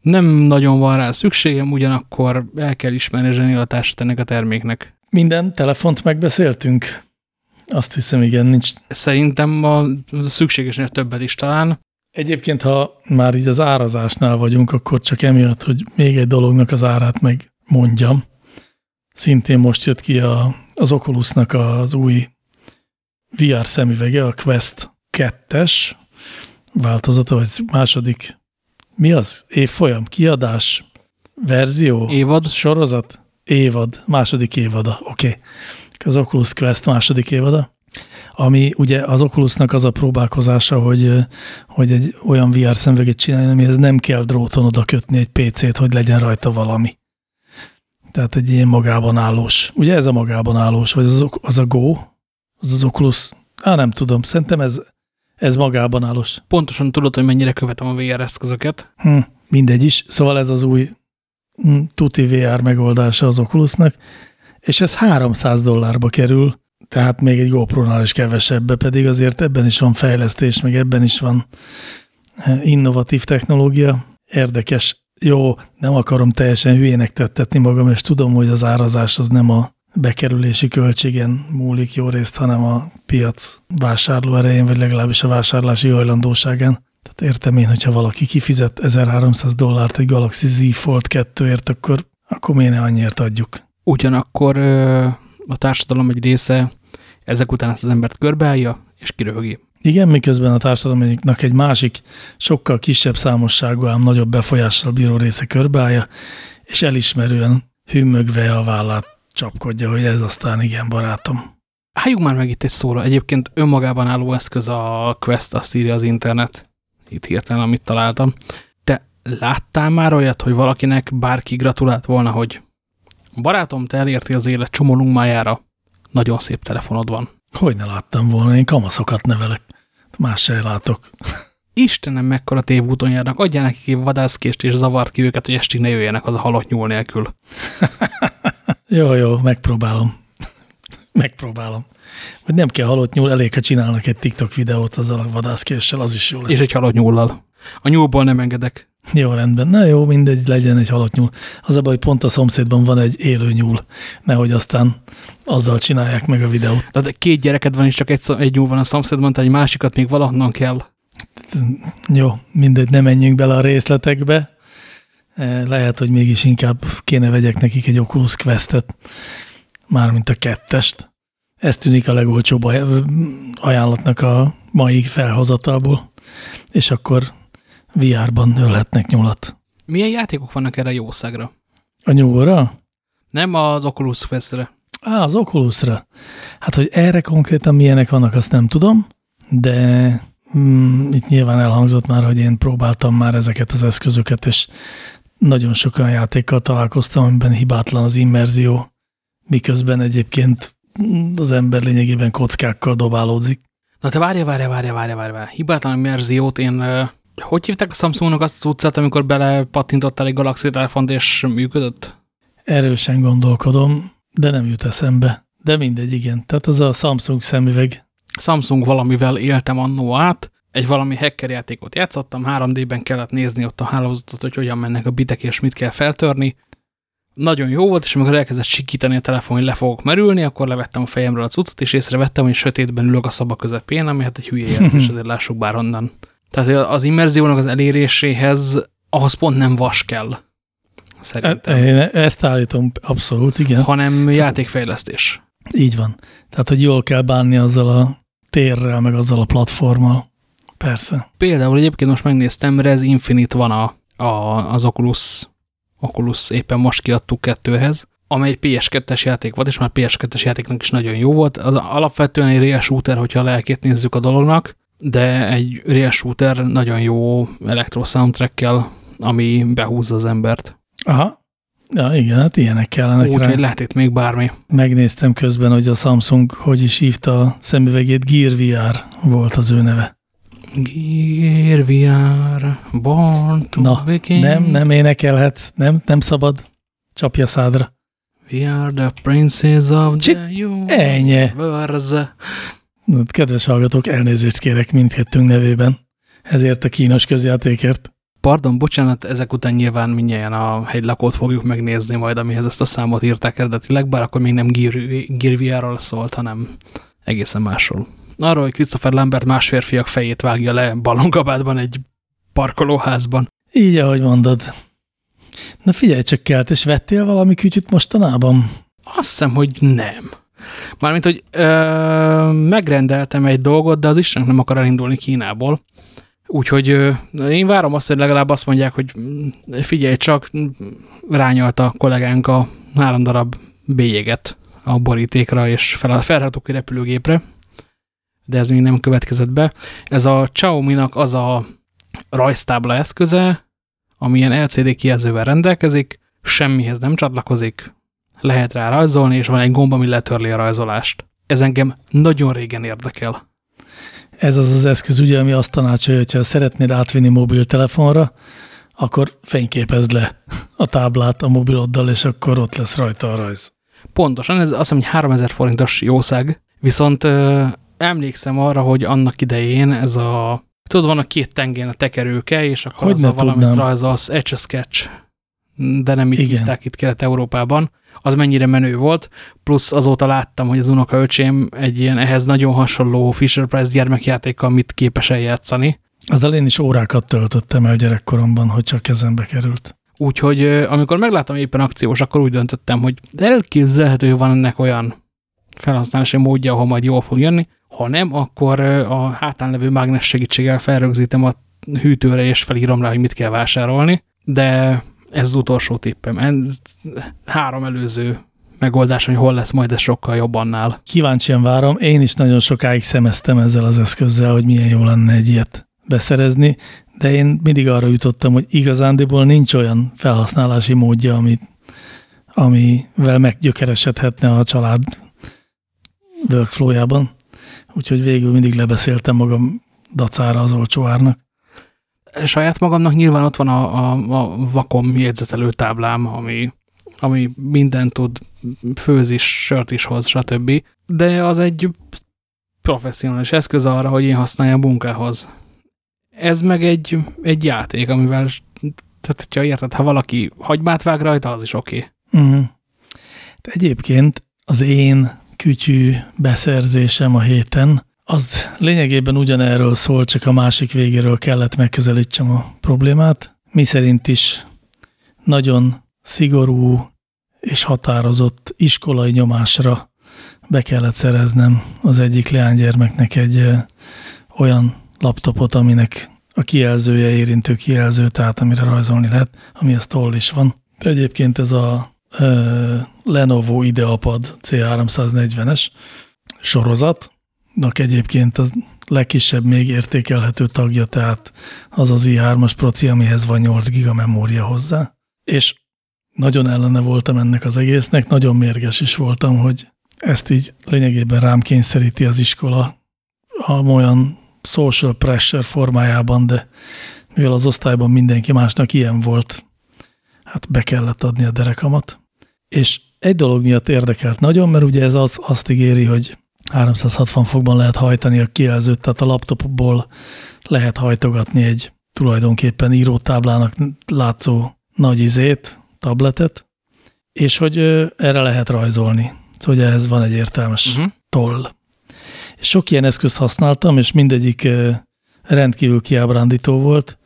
Nem nagyon van rá szükségem, ugyanakkor el kell ismerni a zsenilatását ennek a terméknek. Minden telefont megbeszéltünk? Azt hiszem, igen, nincs. Szerintem a szükségesnél többet is talán. Egyébként, ha már így az árazásnál vagyunk, akkor csak emiatt, hogy még egy dolognak az árát meg mondjam. Szintén most jött ki a, az Oculusnak az új VR szemüvege, a Quest 2-es változata, vagy második, mi az? Évfolyam, kiadás, verzió? Évad. Sorozat? Évad, második évada, oké. Okay. Az Oculus Quest második évada ami ugye az Oculusnak az a próbálkozása, hogy, hogy egy olyan VR szemüveget csinálni, amihez nem kell dróton oda kötni egy PC-t, hogy legyen rajta valami. Tehát egy ilyen magában állós. Ugye ez a magában állós, vagy az, az a Go, az az Oculus, á nem tudom, szerintem ez, ez magában állós. Pontosan tudod, hogy mennyire követem a VR eszközöket. Hm, mindegy is, szóval ez az új hm, tuti VR megoldása az Oculusnak, és ez 300 dollárba kerül, tehát még egy GoPro-nál is kevesebbe, pedig azért ebben is van fejlesztés, meg ebben is van eh, innovatív technológia. Érdekes. Jó, nem akarom teljesen hülyének tettetni magam, és tudom, hogy az árazás az nem a bekerülési költségen múlik jó részt, hanem a piac vásárló erején, vagy legalábbis a vásárlási hajlandóságán. Tehát értem én, hogyha valaki kifizet 1300 dollárt egy Galaxy Z Fold 2-ért, akkor, akkor miért ne annyiért adjuk? Ugyanakkor a társadalom egy része ezek után ezt az embert körbeállja, és kiröhögi. Igen, miközben a társadalomnak egy másik, sokkal kisebb számosságú, ám nagyobb befolyással bíró része körbeállja, és elismerően hümmögve a vállát csapkodja, hogy ez aztán igen, barátom. Álljunk már meg itt egy szóra. Egyébként önmagában álló eszköz a Quest, azt írja az internet. Itt hirtelen, amit találtam. Te láttál már olyat, hogy valakinek bárki gratulált volna, hogy barátom, te elérti az élet csomó májára. Nagyon szép telefonod van. Hogy ne láttam volna, én kamaszokat nevelek. Más se látok. Istenem, mekkora tévúton járnak, adjál nekik egy vadászkést és zavart ki őket, hogy estig ne jöjjenek az a halott nyúl nélkül. jó, jó, megpróbálom. megpróbálom. Vagy nem kell halott nyúl, elég, ha csinálnak egy TikTok videót azzal a vadászkéssel, az is jó lesz. És egy halott nyúllal. A nyúlból nem engedek. Jó, rendben. Na jó, mindegy, legyen egy halott nyúl. Az a baj, hogy pont a szomszédban van egy élő nyúl, nehogy aztán azzal csinálják meg a videót. De két gyereked van, és csak egy, egy nyúl van a szomszédban, tehát egy másikat még valahonnan kell. Jó, mindegy, nem menjünk bele a részletekbe. E, lehet, hogy mégis inkább kéne vegyek nekik egy Oculus Questet, mármint a kettest. Ez tűnik a legolcsóbb ajánlatnak a mai felhozatalból. És akkor VR-ban ölhetnek nyulat. Milyen játékok vannak erre a jószágra? A nyúlra? Nem az Oculus Quest-re. Á, az Oculusra. Hát, hogy erre konkrétan milyenek vannak, azt nem tudom, de mm, itt nyilván elhangzott már, hogy én próbáltam már ezeket az eszközöket, és nagyon sok olyan játékkal találkoztam, amiben hibátlan az immerzió, miközben egyébként az ember lényegében kockákkal dobálódzik. Na te várja, várja, várja, várja, várja. Hibátlan immerziót én hogy hívták a Samsungnak azt az utcát, amikor belepattintottál egy Galaxy telefont és működött? Erősen gondolkodom, de nem jut eszembe. De mindegy, igen. Tehát az a Samsung szemüveg. Samsung valamivel éltem annó át, egy valami hacker játékot játszottam, 3D-ben kellett nézni ott a hálózatot, hogy hogyan mennek a bitek és mit kell feltörni. Nagyon jó volt, és amikor elkezdett sikítani a telefon, hogy le fogok merülni, akkor levettem a fejemről a cuccot, és észrevettem, hogy sötétben ülök a szoba közepén, ami hát egy hülye jelzés, azért lássuk bár onnan. Tehát az immerziónak az eléréséhez ahhoz pont nem vas kell. Szerintem. E, én ezt állítom abszolút, igen. Hanem játékfejlesztés. Így van. Tehát, hogy jól kell bánni azzal a térrel, meg azzal a platformmal. Persze. Például egyébként most megnéztem, Rez Infinite van a, a, az Oculus, Oculus éppen most kiadtuk kettőhez, amely PS2-es játék volt, és már PS2-es játéknak is nagyon jó volt. Az alapvetően egy real shooter, hogyha a lelkét nézzük a dolognak, de egy real shooter nagyon jó elektro soundtrackkel, ami behúzza az embert. Aha, Ja, igen, hát ilyenek kellenek Úgyhogy lehet itt még bármi. Megnéztem közben, hogy a Samsung hogy is hívta a szemüvegét, Gear VR volt az ő neve. Gear VR, born to Na, begin. nem, nem énekelhetsz, nem, nem szabad, csapja szádra. We are the princes of Csit- the Ennyi. universe. Kedves hallgatók, elnézést kérek mindkettőnk nevében. Ezért a kínos közjátékért. Pardon, bocsánat, ezek után nyilván mindjárt a hegylakót fogjuk megnézni majd, amihez ezt a számot írták eredetileg, bár akkor még nem VR-ról szólt, hanem egészen másról. Arról, hogy Christopher Lambert más férfiak fejét vágja le ballongabátban egy parkolóházban. Így, ahogy mondod. Na figyelj csak kelt, és vettél valami kütyüt mostanában? Azt hiszem, hogy nem. Mármint, hogy ö, megrendeltem egy dolgot, de az Istennek nem akar elindulni Kínából. Úgyhogy ö, én várom azt, hogy legalább azt mondják, hogy mm, figyelj csak, mm, rányalt a kollégánk a három darab bélyeget a borítékra és fel, felraktuk egy repülőgépre, de ez még nem következett be. Ez a Xiaomi-nak az a rajztábla eszköze, ami ilyen LCD kijelzővel rendelkezik, semmihez nem csatlakozik, lehet rá rajzolni, és van egy gomb, ami letörli a rajzolást. Ez engem nagyon régen érdekel. Ez az az eszköz, ugye, ami azt tanácsolja, hogyha szeretnéd átvinni mobiltelefonra, akkor fényképezd le a táblát a mobiloddal, és akkor ott lesz rajta a rajz. Pontosan, ez azt hiszem, hogy 3000 forintos jószág, viszont emlékszem arra, hogy annak idején ez a, tudod, van a két tengén a tekerőke, és akkor Hogy az a valamit rajzolsz, Etch a Sketch, de nem így Igen. hívták itt Kelet-Európában. Az mennyire menő volt, plusz azóta láttam, hogy az unokaöcsém egy ilyen ehhez nagyon hasonló Fisher-Price gyermekjátékkal mit képes eljátszani, Azzal én is órákat töltöttem el gyerekkoromban, hogy csak kezembe került. Úgyhogy amikor megláttam éppen akciós, akkor úgy döntöttem, hogy elképzelhető, hogy van ennek olyan felhasználási módja, ahol majd jól fog jönni. Ha nem, akkor a hátán levő mágnes segítséggel felrögzítem a hűtőre, és felírom rá, hogy mit kell vásárolni. De ez az utolsó tippem. Ez három előző megoldás, hogy hol lesz majd ez sokkal jobb annál. Kíváncsian várom, én is nagyon sokáig szemeztem ezzel az eszközzel, hogy milyen jó lenne egy ilyet beszerezni, de én mindig arra jutottam, hogy igazándiból nincs olyan felhasználási módja, amit, amivel meggyökeresedhetne a család workflowjában. Úgyhogy végül mindig lebeszéltem magam dacára az olcsó árnak. Saját magamnak nyilván ott van a, a, a vakom jegyzetelő táblám, ami, ami mindent tud, főz is, sört is hoz, stb. De az egy professzionális eszköz arra, hogy én használjam munkához. Ez meg egy, egy játék, amivel, tehát hogyha érted, ha valaki hagymát vág rajta, az is oké. Okay. Uh-huh. De egyébként az én kütyű beszerzésem a héten, az lényegében ugyanerről szól, csak a másik végéről kellett megközelítsem a problémát. Mi szerint is nagyon szigorú és határozott iskolai nyomásra be kellett szereznem az egyik leánygyermeknek egy olyan laptopot, aminek a kijelzője érintő kijelző, tehát amire rajzolni lehet, ami a toll is van. Egyébként ez a Lenovo IdeaPad C340-es sorozatnak egyébként a legkisebb még értékelhető tagja, tehát az az i3-as proci, amihez van 8 giga memória hozzá. És nagyon ellene voltam ennek az egésznek, nagyon mérges is voltam, hogy ezt így lényegében rám kényszeríti az iskola a olyan social pressure formájában, de mivel az osztályban mindenki másnak ilyen volt, hát be kellett adni a derekamat. És egy dolog miatt érdekelt nagyon, mert ugye ez az, azt ígéri, hogy 360 fokban lehet hajtani a kijelzőt, tehát a laptopból lehet hajtogatni egy tulajdonképpen írótáblának látszó nagy izét, tabletet, és hogy erre lehet rajzolni. Szóval ugye ez van egy értelmes uh Uh -huh. toll. Sok ilyen eszközt használtam, és mindegyik rendkívül kiábrándító volt.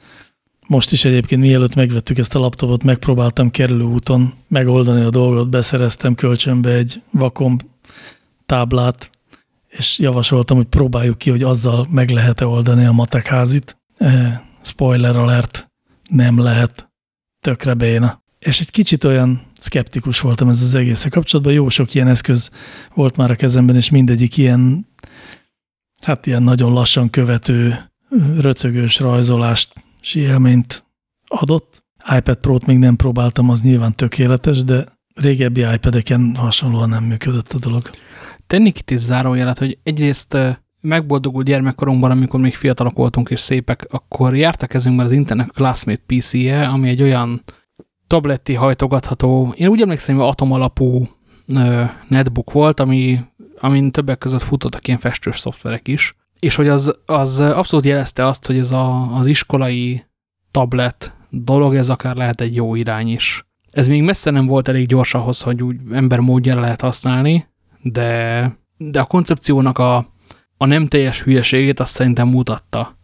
Most is egyébként mielőtt megvettük ezt a laptopot, megpróbáltam kerülő úton megoldani a dolgot, beszereztem kölcsönbe egy vakom táblát, és javasoltam, hogy próbáljuk ki, hogy azzal meg lehet-e oldani a matekházit. Eh, spoiler alert, nem lehet, tökre béna. És egy kicsit olyan szkeptikus voltam ez az egész kapcsolatban. Jó sok ilyen eszköz volt már a kezemben, és mindegyik ilyen, hát ilyen nagyon lassan követő, röcögős rajzolást élményt adott. iPad Pro-t még nem próbáltam, az nyilván tökéletes, de régebbi iPad-eken hasonlóan nem működött a dolog. Tennék itt is zárójelet, hogy egyrészt megboldogult gyermekkorunkban, amikor még fiatalok voltunk és szépek, akkor jártak kezünkben az internet Classmate PC-je, ami egy olyan tabletti hajtogatható, én úgy emlékszem, hogy atom alapú netbook volt, ami, amin többek között futottak ilyen festős szoftverek is, és hogy az, az abszolút jelezte azt, hogy ez a, az iskolai tablet dolog, ez akár lehet egy jó irány is. Ez még messze nem volt elég gyors ahhoz, hogy úgy ember módjára lehet használni, de, de a koncepciónak a, a nem teljes hülyeségét azt szerintem mutatta.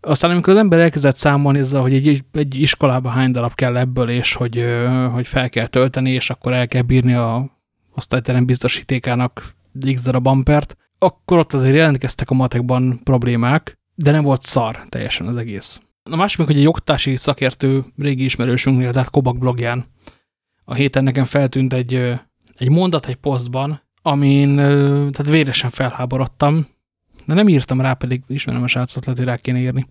Aztán amikor az ember elkezdett számolni ezzel, hogy egy, egy iskolába hány darab kell ebből, és hogy, hogy fel kell tölteni, és akkor el kell bírni a osztályterem biztosítékának x darab ampert, akkor ott azért jelentkeztek a matekban problémák, de nem volt szar teljesen az egész. A másik, hogy egy oktatási szakértő régi ismerősünknél, tehát Kobak blogján a héten nekem feltűnt egy, egy mondat egy posztban, amin tehát véresen felháborodtam, de nem írtam rá, pedig ismerem a srácot, lehet, hogy rá kéne írni.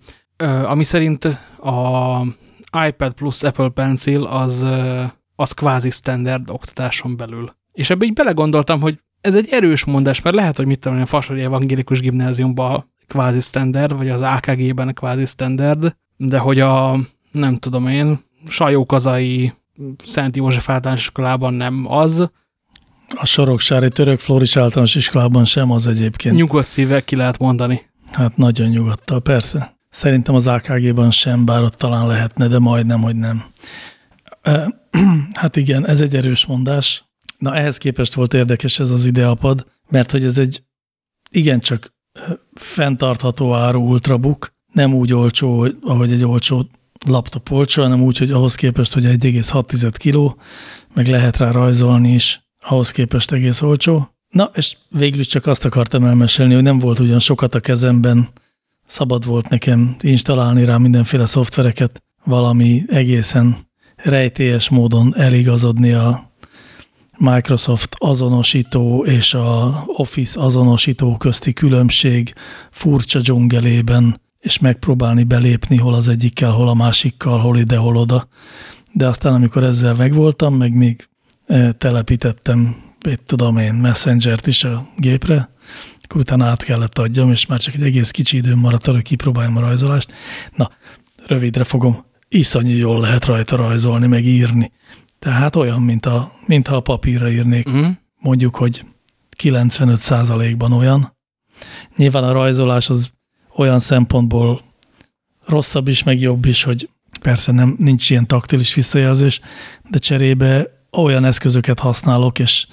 Ami szerint a iPad plus Apple Pencil az, az kvázi standard oktatáson belül. És ebbe így belegondoltam, hogy ez egy erős mondás, mert lehet, hogy mit tudom, a Fasori Evangélikus Gimnáziumban kvázi standard, vagy az AKG-ben kvázi standard, de hogy a, nem tudom én, Sajókazai Szent József általános iskolában nem az. A Soroksári Török Floris általános iskolában sem az egyébként. Nyugodt szívvel ki lehet mondani. Hát nagyon nyugodtal, persze. Szerintem az AKG-ban sem, bár ott talán lehetne, de majdnem, hogy nem. Hát igen, ez egy erős mondás. Na ehhez képest volt érdekes ez az ideapad, mert hogy ez egy igencsak fenntartható áru ultrabook, nem úgy olcsó, ahogy egy olcsó laptop olcsó, hanem úgy, hogy ahhoz képest, hogy 1,6 kg, meg lehet rá rajzolni is, ahhoz képest egész olcsó. Na, és végül csak azt akartam elmesélni, hogy nem volt ugyan sokat a kezemben, szabad volt nekem installálni rá mindenféle szoftvereket, valami egészen rejtélyes módon eligazodni a Microsoft azonosító és a Office azonosító közti különbség furcsa dzsungelében, és megpróbálni belépni hol az egyikkel, hol a másikkal, hol ide, hol oda. De aztán, amikor ezzel megvoltam, meg még e, telepítettem, itt tudom én, Messenger-t is a gépre, akkor utána át kellett adjam, és már csak egy egész kicsi időm maradt arra, hogy kipróbáljam a rajzolást. Na, rövidre fogom, iszonyú jól lehet rajta rajzolni, meg írni. Tehát olyan, mint a, mintha a papírra írnék. Mm. Mondjuk, hogy 95 ban olyan. Nyilván a rajzolás az olyan szempontból rosszabb is, meg jobb is, hogy persze nem, nincs ilyen taktilis visszajelzés, de cserébe olyan eszközöket használok, és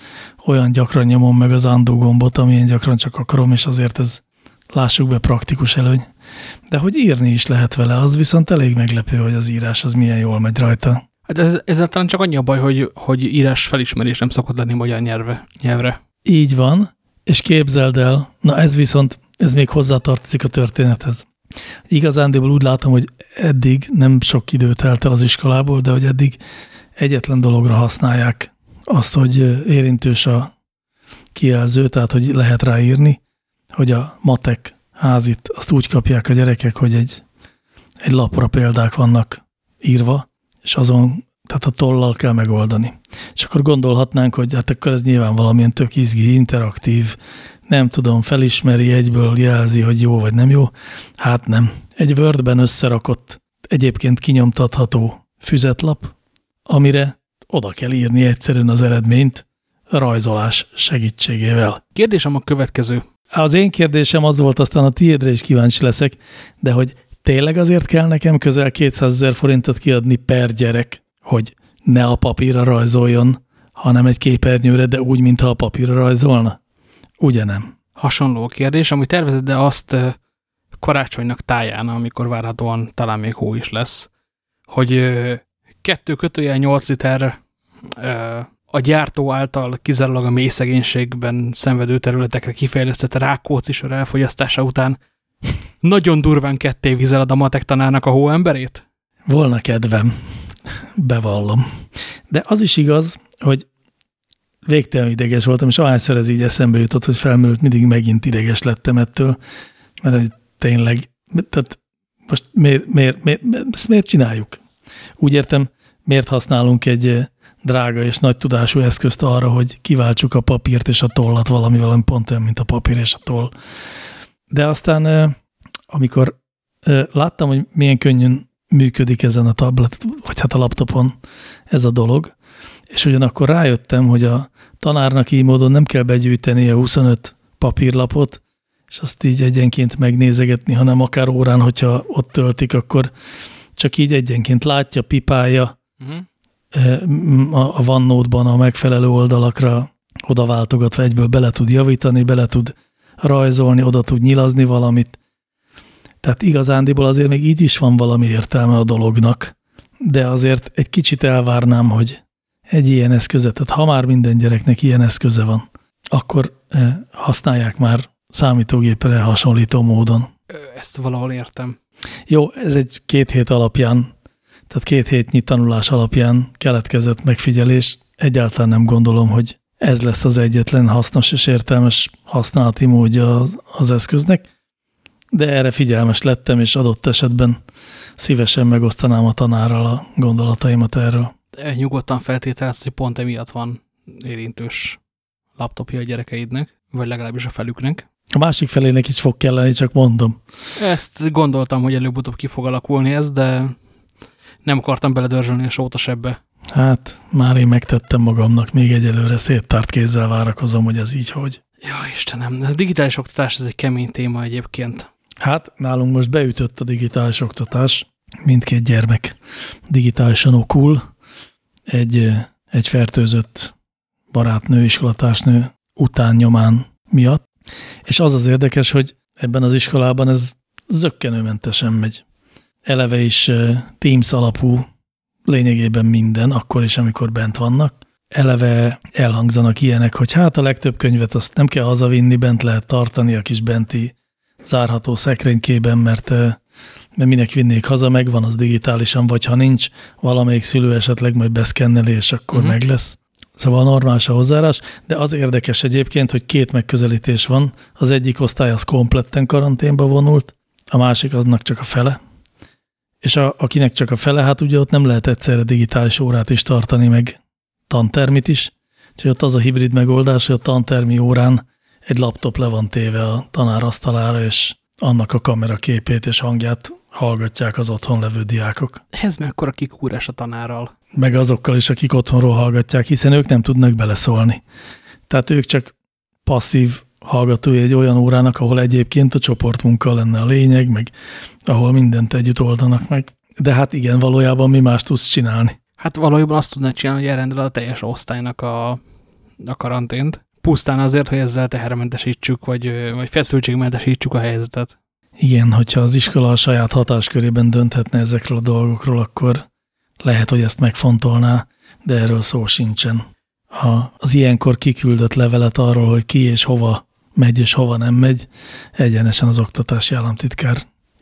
olyan gyakran nyomom meg az undo gombot, amilyen gyakran csak akarom, és azért ez lássuk be praktikus előny. De hogy írni is lehet vele, az viszont elég meglepő, hogy az írás az milyen jól megy rajta. Hát ez, ezzel talán csak annyi a baj, hogy, hogy írás felismerés nem szokott lenni magyar nyelve, nyelvre. Így van, és képzeld el, na ez viszont, ez még hozzátartozik a történethez. Igazándiból úgy látom, hogy eddig nem sok idő telt el az iskolából, de hogy eddig egyetlen dologra használják azt, hogy érintős a kijelző, tehát hogy lehet ráírni, hogy a matek házit azt úgy kapják a gyerekek, hogy egy, egy lapra példák vannak írva, és azon, tehát a tollal kell megoldani. És akkor gondolhatnánk, hogy hát akkor ez nyilván valamilyen tök izgi, interaktív, nem tudom, felismeri, egyből jelzi, hogy jó vagy nem jó. Hát nem. Egy Wordben összerakott, egyébként kinyomtatható füzetlap, amire oda kell írni egyszerűen az eredményt rajzolás segítségével. Kérdésem a következő. Az én kérdésem az volt, aztán a tiédre is kíváncsi leszek, de hogy tényleg azért kell nekem közel 200 ezer forintot kiadni per gyerek, hogy ne a papírra rajzoljon, hanem egy képernyőre, de úgy, mintha a papírra rajzolna? Ugye nem? Hasonló kérdés, ami tervezett, de azt karácsonynak táján, amikor várhatóan talán még hó is lesz, hogy kettő kötőjel 8 liter a gyártó által kizárólag a mély szegénységben szenvedő területekre kifejlesztett rákóczi sor elfogyasztása után nagyon durván ketté vizeled a matek tanárnak a hóemberét? Volna kedvem, bevallom. De az is igaz, hogy végtelen ideges voltam, és ahányszor ez így eszembe jutott, hogy felmerült, mindig megint ideges lettem ettől, mert tényleg, tehát most miért, miért, miért, ezt miért csináljuk? Úgy értem, miért használunk egy drága és nagy tudású eszközt arra, hogy kiváltsuk a papírt és a tollat valami valami pont olyan, mint a papír és a toll. De aztán, amikor láttam, hogy milyen könnyűn működik ezen a tablet, vagy hát a laptopon ez a dolog, és ugyanakkor rájöttem, hogy a tanárnak így módon nem kell begyűjteni a 25 papírlapot, és azt így egyenként megnézegetni, hanem akár órán, hogyha ott töltik, akkor csak így egyenként látja, pipálja, uh -huh. a, a OneNote-ban a megfelelő oldalakra oda váltogatva egyből bele tud javítani, bele tud rajzolni, oda tud nyilazni valamit. Tehát igazándiból azért még így is van valami értelme a dolognak, de azért egy kicsit elvárnám, hogy egy ilyen eszközet, tehát ha már minden gyereknek ilyen eszköze van, akkor eh, használják már számítógépre hasonlító módon. Ezt valahol értem. Jó, ez egy két hét alapján, tehát két hétnyi tanulás alapján keletkezett megfigyelés. Egyáltalán nem gondolom, hogy ez lesz az egyetlen hasznos és értelmes használati módja az, az eszköznek, de erre figyelmes lettem, és adott esetben szívesen megosztanám a tanárral a gondolataimat erről. Nyugodtan feltételez, hogy pont emiatt van érintős laptopja a gyerekeidnek, vagy legalábbis a felüknek. A másik felének is fog kelleni, csak mondom. Ezt gondoltam, hogy előbb-utóbb ki fog alakulni ez, de nem akartam beledörzsölni a sóta sebbe. Hát, már én megtettem magamnak, még egyelőre széttárt kézzel várakozom, hogy ez így hogy. Ja, Istenem, a digitális oktatás ez egy kemény téma egyébként. Hát, nálunk most beütött a digitális oktatás, mindkét gyermek digitálisan okul, egy, egy fertőzött barátnő, iskolatársnő után nyomán miatt, és az az érdekes, hogy ebben az iskolában ez zöggenőmentesen megy. Eleve is Teams alapú lényegében minden, akkor is, amikor bent vannak. Eleve elhangzanak ilyenek, hogy hát a legtöbb könyvet azt nem kell hazavinni, bent lehet tartani a kis benti zárható szekrénykében, mert, mert minek vinnék haza, megvan az digitálisan, vagy ha nincs, valamelyik szülő esetleg majd beszkenneli, és akkor uh mhm. -huh. meg lesz. Szóval normális a hozzáállás, de az érdekes egyébként, hogy két megközelítés van. Az egyik osztály az kompletten karanténba vonult, a másik aznak csak a fele. És a, akinek csak a fele, hát ugye ott nem lehet egyszerre digitális órát is tartani, meg tantermit is. Úgyhogy ott az a hibrid megoldás, hogy a tantermi órán egy laptop le van téve a tanár asztalára, és annak a kamera képét és hangját hallgatják az otthon levő diákok. Ez mekkora kikúrás a tanárral. Meg azokkal is, akik otthonról hallgatják, hiszen ők nem tudnak beleszólni. Tehát ők csak passzív hallgatói egy olyan órának, ahol egyébként a csoportmunka lenne a lényeg, meg ahol mindent együtt oldanak meg. De hát igen, valójában mi más tudsz csinálni? Hát valójában azt tudnád csinálni, hogy elrendel a teljes osztálynak a, a karantént. Pusztán azért, hogy ezzel tehermentesítsük, vagy, vagy feszültségmentesítsük a helyzetet. Igen, hogyha az iskola a saját hatáskörében dönthetne ezekről a dolgokról, akkor lehet, hogy ezt megfontolná, de erről szó sincsen. A, az ilyenkor kiküldött levelet arról, hogy ki és hova megy és hova nem megy, egyenesen az oktatási államtitkár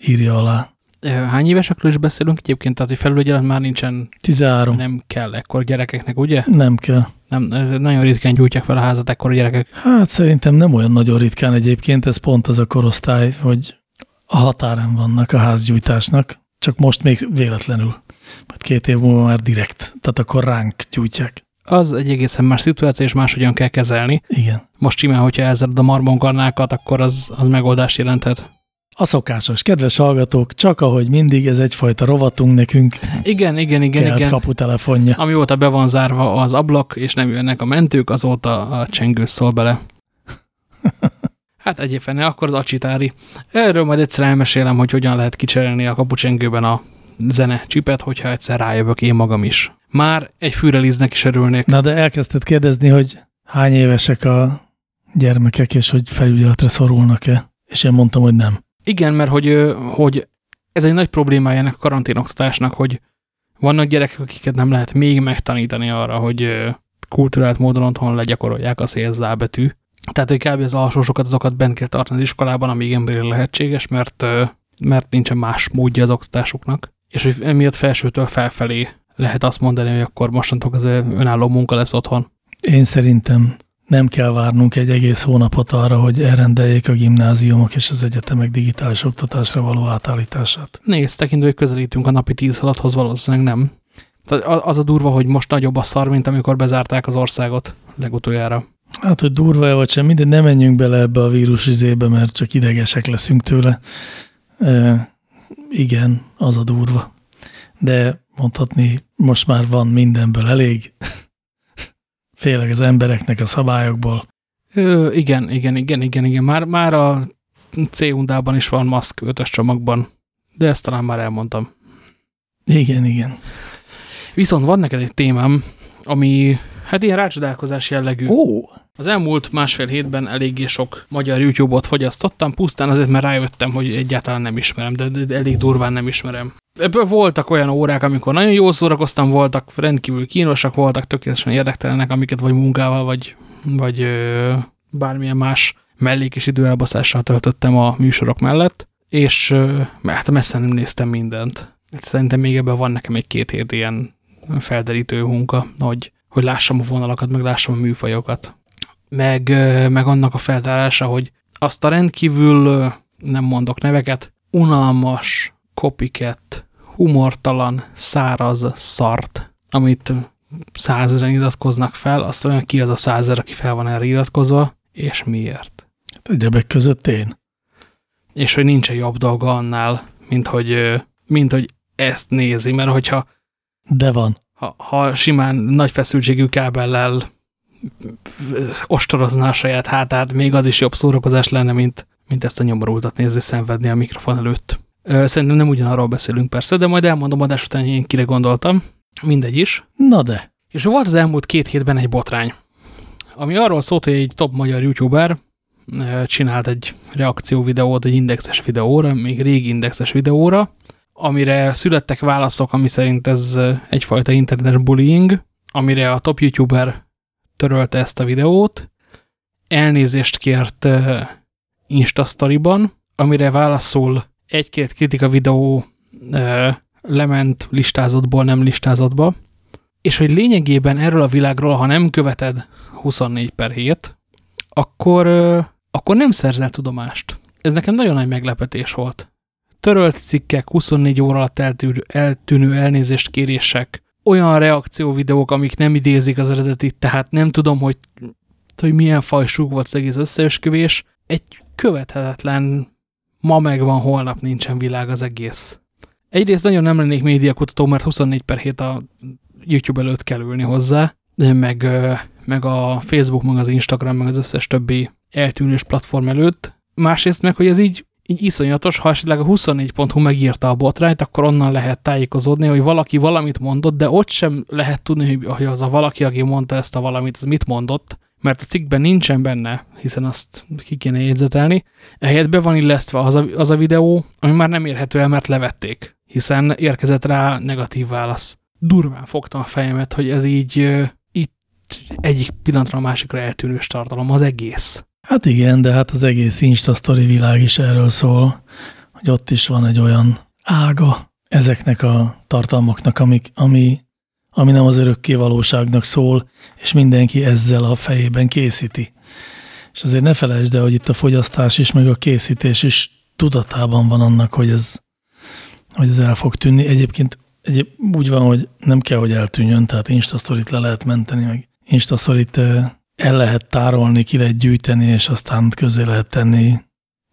írja alá. Hány évesekről is beszélünk egyébként? Tehát, hogy felügyelet már nincsen... 13. Nem kell ekkor gyerekeknek, ugye? Nem kell. Nem, nagyon ritkán gyújtják fel a házat ekkor a gyerekek. Hát szerintem nem olyan nagyon ritkán egyébként, ez pont az a korosztály, hogy a határán vannak a házgyújtásnak, csak most még véletlenül. Mert két év múlva már direkt, tehát akkor ránk gyújtják. Az egy egészen más szituáció, és máshogyan kell kezelni. Igen. Most simán, hogyha ezzel a marmonkarnákat, akkor az, az megoldást jelenthet. A szokásos, kedves hallgatók, csak ahogy mindig, ez egyfajta rovatunk nekünk. Igen, igen, igen, Kelt igen. kaputelefonja. Amióta be van zárva az ablak, és nem jönnek a mentők, azóta a csengő szól bele. Hát egyébként akkor az acsitári. Erről majd egyszer elmesélem, hogy hogyan lehet kicserélni a kapucsengőben a zene csipet, hogyha egyszer rájövök én magam is. Már egy fűrelíznek is örülnék. Na de elkezdted kérdezni, hogy hány évesek a gyermekek, és hogy felügyeletre szorulnak-e? És én mondtam, hogy nem. Igen, mert hogy, hogy ez egy nagy problémája ennek a karanténoktatásnak, hogy vannak gyerekek, akiket nem lehet még megtanítani arra, hogy kulturált módon otthon legyakorolják a szélzábetű. Tehát, hogy kb. az alsósokat, azokat bent kell tartani az iskolában, amíg emberi lehetséges, mert, mert nincsen más módja az oktatásuknak. És hogy emiatt felsőtől felfelé lehet azt mondani, hogy akkor mostantól az önálló munka lesz otthon. Én szerintem nem kell várnunk egy egész hónapot arra, hogy elrendeljék a gimnáziumok és az egyetemek digitális oktatásra való átállítását. Nézd, tekintve, hogy közelítünk a napi tíz alathoz, valószínűleg nem. Tehát az a durva, hogy most nagyobb a szar, mint amikor bezárták az országot legutoljára. Hát, hogy durva-e vagy sem, minden nem menjünk bele ebbe a vírus izébe, mert csak idegesek leszünk tőle. E, igen, az a durva. De mondhatni, most már van mindenből elég. Félek az embereknek a szabályokból. Ö, igen, igen, igen, igen, igen. Már, már a c is van maszk ötös csomagban, de ezt talán már elmondtam. Igen, igen. Viszont van neked egy témám, ami hát ilyen rácsodálkozás jellegű. Ó! Az elmúlt másfél hétben eléggé sok magyar YouTube-ot fogyasztottam, pusztán azért, mert rájöttem, hogy egyáltalán nem ismerem, de, de elég durván nem ismerem. Ebből voltak olyan órák, amikor nagyon jól szórakoztam, voltak rendkívül kínosak, voltak tökéletesen érdektelenek, amiket vagy munkával, vagy, vagy ö, bármilyen más mellék és időelbaszással töltöttem a műsorok mellett, és ö, hát messze nem néztem mindent. Szerintem még ebben van nekem egy két hét ilyen felderítő munka, hogy, hogy lássam a vonalakat, meg lássam a műfajokat. Meg, meg annak a feltárása, hogy azt a rendkívül, nem mondok neveket, unalmas, kopiket, humortalan, száraz szart, amit százeren iratkoznak fel, azt olyan ki az a százer, aki fel van erre iratkozva, és miért. Hát egyebek között én. És hogy nincs egy jobb dolga annál, mint hogy, mint hogy ezt nézi, mert hogyha de van. Ha, ha simán nagy feszültségű kábellel ostorozná a saját hátát, még az is jobb szórakozás lenne, mint, mint ezt a nyomorultat nézni, szenvedni a mikrofon előtt. Szerintem nem ugyanarról beszélünk persze, de majd elmondom adás után, hogy én kire gondoltam. Mindegy is. Na de. És volt az elmúlt két hétben egy botrány, ami arról szólt, hogy egy top magyar youtuber csinált egy reakció videót, egy indexes videóra, még régi indexes videóra, amire születtek válaszok, ami szerint ez egyfajta internetes bullying, amire a top youtuber törölte ezt a videót, elnézést kért Instastoryban, amire válaszol egy-két kritika videó lement listázottból nem listázottba, és hogy lényegében erről a világról, ha nem követed 24 per 7, akkor, akkor nem szerzel tudomást. Ez nekem nagyon nagy meglepetés volt törölt cikkek, 24 óra alatt eltűnő, eltűnő elnézést kérések, olyan reakció videók, amik nem idézik az eredetit, tehát nem tudom, hogy, hogy milyen fajsúk volt az egész összeesküvés. Egy követhetetlen, ma megvan, holnap nincsen világ az egész. Egyrészt nagyon nem lennék médiakutató, mert 24 per 7 a YouTube előtt kell ülni hozzá, meg, meg a Facebook, meg az Instagram, meg az összes többi eltűnős platform előtt. Másrészt meg, hogy ez így így iszonyatos, ha esetleg a 24.hu megírta a botrányt, akkor onnan lehet tájékozódni, hogy valaki valamit mondott, de ott sem lehet tudni, hogy az a valaki, aki mondta ezt a valamit, az mit mondott, mert a cikkben nincsen benne, hiszen azt ki kéne jegyzetelni. Ehelyett be van illesztve az a, az a videó, ami már nem érhető el, mert levették, hiszen érkezett rá negatív válasz. Durván fogtam a fejemet, hogy ez így itt egyik pillanatra a másikra eltűnős tartalom, az egész. Hát igen, de hát az egész Instastory világ is erről szól, hogy ott is van egy olyan ága ezeknek a tartalmaknak, amik, ami, ami nem az örökké valóságnak szól, és mindenki ezzel a fejében készíti. És azért ne felejtsd el, hogy itt a fogyasztás is, meg a készítés is tudatában van annak, hogy ez, hogy ez el fog tűnni. Egyébként egyéb, úgy van, hogy nem kell, hogy eltűnjön, tehát Instastoryt le lehet menteni, meg Instastoryt eh, el lehet tárolni, ki lehet gyűjteni, és aztán közé lehet tenni,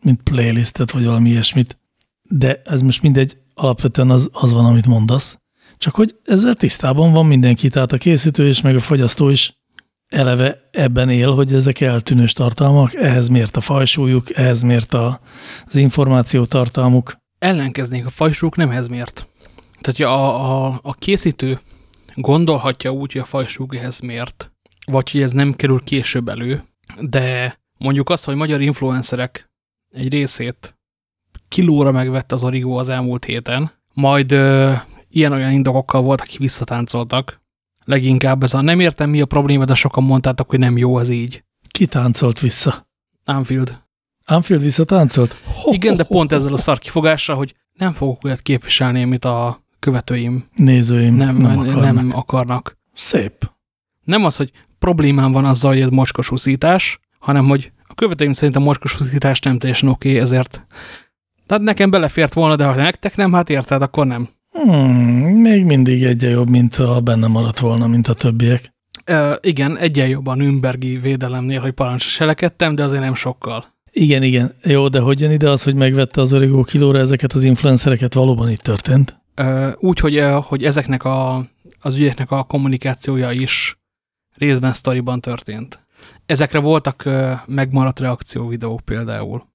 mint playlistet, vagy valami ilyesmit. De ez most mindegy, alapvetően az, az van, amit mondasz. Csak hogy ezzel tisztában van mindenki, tehát a készítő és meg a fogyasztó is eleve ebben él, hogy ezek eltűnős tartalmak, ehhez miért a fajsúlyuk, ehhez miért a, az információ tartalmuk. Ellenkeznék, a fajsúlyuk nem ehhez miért. Tehát a, a, a készítő gondolhatja úgy, hogy a fajsúlyuk ehhez miért, vagy hogy ez nem kerül később elő, de mondjuk az, hogy magyar influencerek egy részét kilóra megvett az Origo az elmúlt héten, majd ilyen-olyan indokokkal voltak, akik visszatáncoltak. Leginkább ez a nem értem mi a probléma, de sokan mondtátok, hogy nem jó az így. Ki táncolt vissza? Anfield. Anfield visszatáncolt? Ho, Igen, de pont ezzel a szar kifogással, hogy nem fogok olyat képviselni, amit a követőim. Nézőim nem, nem, akarnak. nem akarnak. Szép. Nem az, hogy problémám van azzal, hogy ez mocskos úszítás, hanem hogy a követőim szerint a mocskos úszítás nem teljesen oké, okay, ezért tehát nekem belefért volna, de ha nektek nem, hát érted, akkor nem. Hmm, még mindig egyen jobb, mint ha benne maradt volna, mint a többiek. E, igen, egyen jobb a Nürnbergi védelemnél, hogy parancsra selekedtem, de azért nem sokkal. Igen, igen. Jó, de hogy jön ide az, hogy megvette az Origo kilóra ezeket az influencereket, valóban itt történt? E, úgy, hogy, hogy ezeknek a, az ügyeknek a kommunikációja is részben sztoriban történt. Ezekre voltak megmaradt reakció videók például.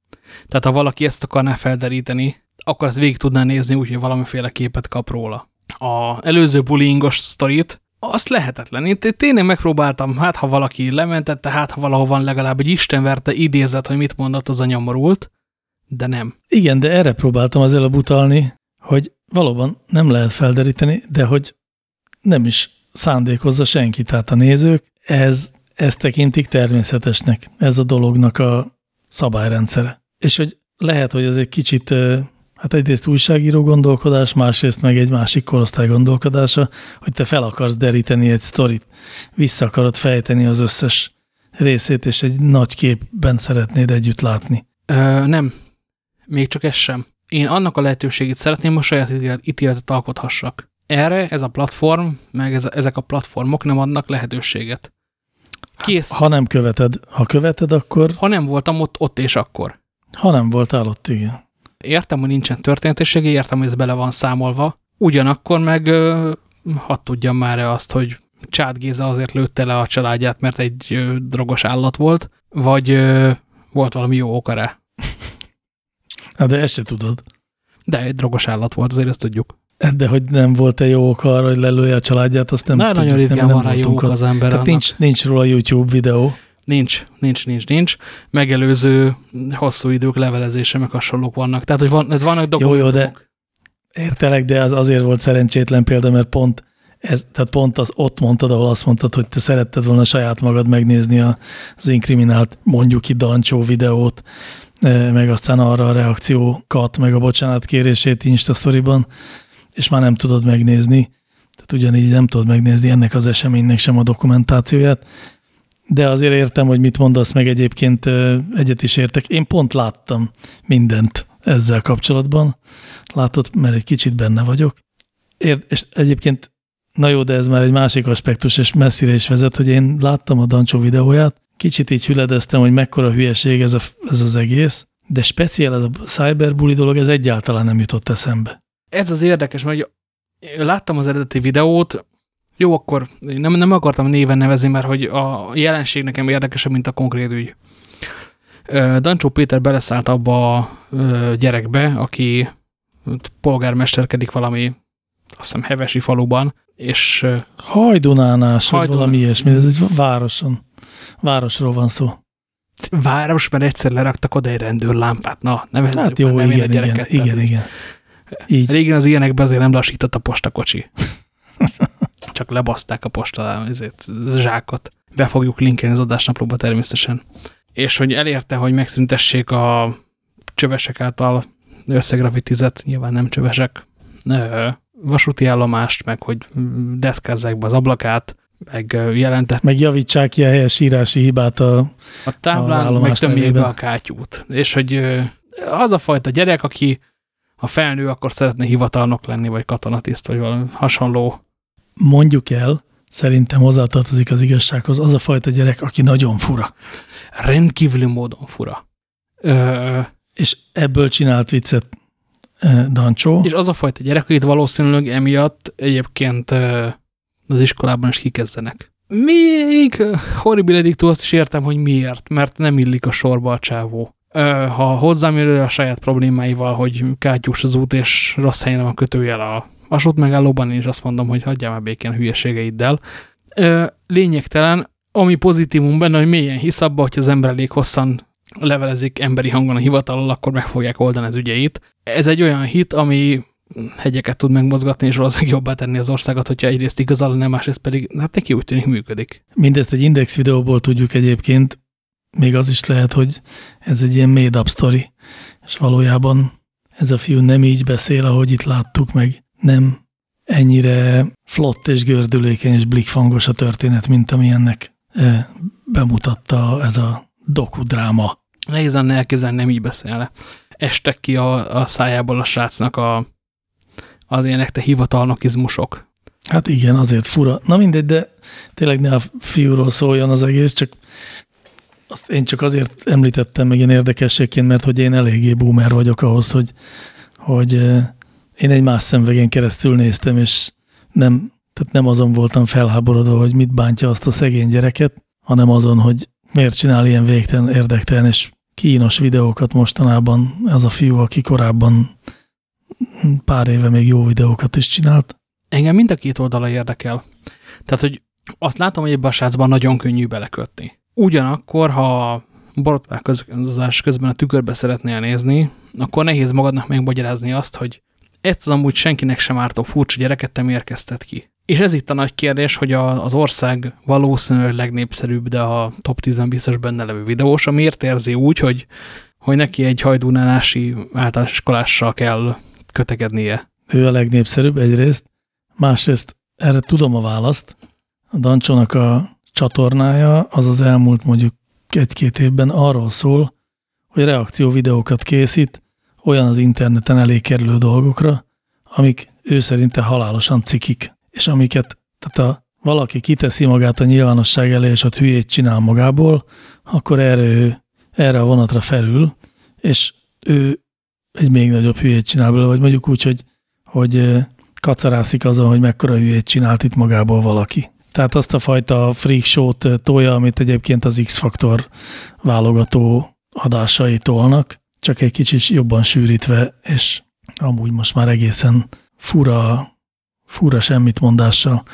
Tehát ha valaki ezt akarná felderíteni, akkor ezt végig tudná nézni úgy, hogy valamiféle képet kap róla. A előző bullyingos sztorit, azt lehetetlen. Én tényleg megpróbáltam, hát ha valaki lementette, hát ha valahol van legalább egy istenverte idézet, hogy mit mondott az a nyomorult, de nem. Igen, de erre próbáltam az előbb utalni, hogy valóban nem lehet felderíteni, de hogy nem is szándékozza senki, tehát a nézők ez, ezt tekintik természetesnek, ez a dolognak a szabályrendszere. És hogy lehet, hogy ez egy kicsit, hát egyrészt újságíró gondolkodás, másrészt meg egy másik korosztály gondolkodása, hogy te fel akarsz deríteni egy sztorit, vissza akarod fejteni az összes részét, és egy nagy képben szeretnéd együtt látni. Ö, nem, még csak ez sem. Én annak a lehetőségét szeretném, hogy saját ítéletet alkothassak. Erre ez a platform, meg ez, ezek a platformok nem adnak lehetőséget. Kész. Ha nem követed, ha követed, akkor... Ha nem voltam ott, ott és akkor. Ha nem voltál ott, igen. Értem, hogy nincsen történetessége, értem, hogy ez bele van számolva. Ugyanakkor meg hadd tudjam már -e azt, hogy Csát Géza azért lőtte le a családját, mert egy drogos állat volt, vagy volt valami jó oka rá. Hát de ezt se tudod. De egy drogos állat volt, azért ezt tudjuk. De hogy nem volt-e jó ok arra, hogy lelője a családját, azt nem Na, tudjuk. Nagyon ritkán van rá jó az ember. Tehát nincs, nincs róla YouTube videó. Nincs, nincs, nincs, nincs. Megelőző hosszú idők levelezése, meg hasonlók vannak. Tehát, hogy van, vannak dokumentumok. Jó, jó, de értelek, de az azért volt szerencsétlen példa, mert pont ez, tehát pont az ott mondtad, ahol azt mondtad, hogy te szeretted volna saját magad megnézni az inkriminált mondjuk ki Dancsó videót, e, meg aztán arra a reakciókat, meg a bocsánat kérését Insta sztoriban, és már nem tudod megnézni. Tehát ugyanígy nem tudod megnézni ennek az eseménynek sem a dokumentációját, de azért értem, hogy mit mondasz, meg egyébként egyet is értek. Én pont láttam mindent ezzel kapcsolatban. Látod, mert egy kicsit benne vagyok. Ér, és egyébként, na jó, de ez már egy másik aspektus, és messzire is vezet, hogy én láttam a Dancsó videóját, kicsit így hüledeztem, hogy mekkora hülyeség ez, a, ez az egész, de speciál ez a cyberbully dolog, ez egyáltalán nem jutott eszembe. Ez az érdekes, mert láttam az eredeti videót, jó, akkor nem, nem akartam néven nevezni, mert hogy a jelenség nekem érdekesebb, mint a konkrét ügy. Dancsó Péter beleszállt abba a gyerekbe, aki polgármesterkedik valami, azt hiszem, hevesi faluban, és... Hajdunánás, vagy valami ilyesmi, ez egy városon. Városról van szó. Város, mert egyszer leraktak oda egy rendőrlámpát. Na, nem hát jó, nem igen, igen, igen, igen. Így. Régen az ilyenekben azért nem lassított a postakocsi. csak lebaszták a posta ezért, zsákot. Be fogjuk linkelni az adásnaplóba természetesen. És hogy elérte, hogy megszüntessék a csövesek által összegrafitizett, nyilván nem csövesek, vasúti állomást, meg hogy deszkázzák be az ablakát, meg jelentett. Meg javítsák ki a helyes írási hibát a A táblán, meg tömjék be a kátyút. És hogy az a fajta gyerek, aki ha felnő, akkor szeretne hivatalnok lenni, vagy katonatiszt, vagy valami hasonló mondjuk el, szerintem hozzátartozik az igazsághoz, az a fajta gyerek, aki nagyon fura. Rendkívüli módon fura. Ö, és ebből csinált viccet Dancsó. És az a fajta gyerek, akit valószínűleg emiatt egyébként az iskolában is kikezdenek. Még horrible Edictó azt is értem, hogy miért, mert nem illik a sorba a csávó. Ha hozzám a saját problémáival, hogy kátyús az út, és rossz helyen van kötőjel a vasút megállóban én is azt mondom, hogy hagyjál már békén a hülyeségeiddel. Ö, lényegtelen, ami pozitívum benne, hogy mélyen hisz abba, hogy az ember elég hosszan levelezik emberi hangon a hivatalal, akkor meg fogják oldani az ügyeit. Ez egy olyan hit, ami hegyeket tud megmozgatni, és valószínűleg jobbá tenni az országot, hogyha egyrészt igazán lenne, másrészt pedig, hát neki úgy tűnik működik. Mindezt egy index videóból tudjuk egyébként, még az is lehet, hogy ez egy ilyen made-up story, és valójában ez a fiú nem így beszél, ahogy itt láttuk meg nem ennyire flott és gördülékeny és blikfangos a történet, mint ami ennek bemutatta ez a dokudráma. Nehéz lenne elképzelni, nem így beszélne. Estek ki a, a szájából a srácnak a, az ilyenek te hivatalnokizmusok. Hát igen, azért fura. Na mindegy, de tényleg ne a fiúról szóljon az egész, csak azt én csak azért említettem meg ilyen érdekességként, mert hogy én eléggé boomer vagyok ahhoz, hogy, hogy én egy más szemvegen keresztül néztem, és nem, tehát nem azon voltam felháborodva, hogy mit bántja azt a szegény gyereket, hanem azon, hogy miért csinál ilyen végtelen, érdektelen és kínos videókat mostanában ez a fiú, aki korábban pár éve még jó videókat is csinált. Engem mind a két oldala érdekel. Tehát, hogy azt látom, hogy ebben a nagyon könnyű belekötni. Ugyanakkor, ha borotválkozás közben a tükörbe szeretnél nézni, akkor nehéz magadnak megmagyarázni azt, hogy ezt az amúgy senkinek sem ártó furcsa gyereket te érkezted ki. És ez itt a nagy kérdés, hogy a, az ország valószínűleg legnépszerűbb, de a top 10-ben biztos benne levő videós, miért érzi úgy, hogy, hogy neki egy hajdunánási általános iskolással kell kötekednie. Ő a legnépszerűbb egyrészt, másrészt erre tudom a választ. A Dancsónak a csatornája az az elmúlt mondjuk egy-két évben arról szól, hogy reakció videókat készít olyan az interneten elé kerülő dolgokra, amik ő szerinte halálosan cikik, és amiket, tehát a valaki kiteszi magát a nyilvánosság elé, és ott hülyét csinál magából, akkor erre, ő, erre a vonatra felül, és ő egy még nagyobb hülyét csinál belőle, vagy mondjuk úgy, hogy, hogy kacarászik azon, hogy mekkora hülyét csinált itt magából valaki. Tehát azt a fajta freak show-t tolja, amit egyébként az X-faktor válogató adásai tolnak, csak egy kicsit jobban sűrítve, és amúgy most már egészen fura, fura semmit mondással.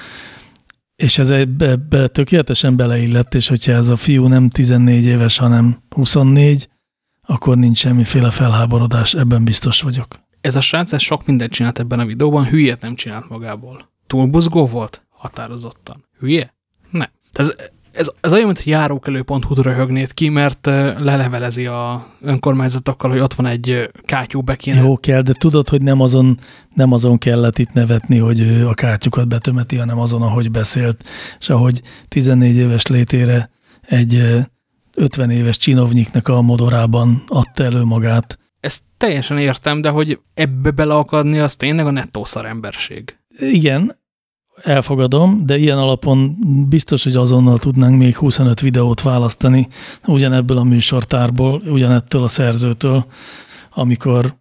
És ez ebbe, ebbe tökéletesen beleillett, és hogyha ez a fiú nem 14 éves, hanem 24, akkor nincs semmiféle felháborodás, ebben biztos vagyok. Ez a srác ez sok mindent csinált ebben a videóban, hülyet nem csinált magából. Túlbuzgó volt? Határozottan. Hülye? Nem. Ez, ez, ez olyan, mint járókelő.hu röhögnéd ki, mert lelevelezi a önkormányzatokkal, hogy ott van egy kátyú be kéne. Jó kell, de tudod, hogy nem azon, nem azon kellett itt nevetni, hogy ő a kátyukat betömeti, hanem azon, ahogy beszélt, és ahogy 14 éves létére egy 50 éves csinovnyiknek a modorában adta elő magát. Ezt teljesen értem, de hogy ebbe beleakadni, az tényleg a nettó szaremberség. Igen, elfogadom, de ilyen alapon biztos, hogy azonnal tudnánk még 25 videót választani ugyanebből a műsortárból, ugyanettől a szerzőtől, amikor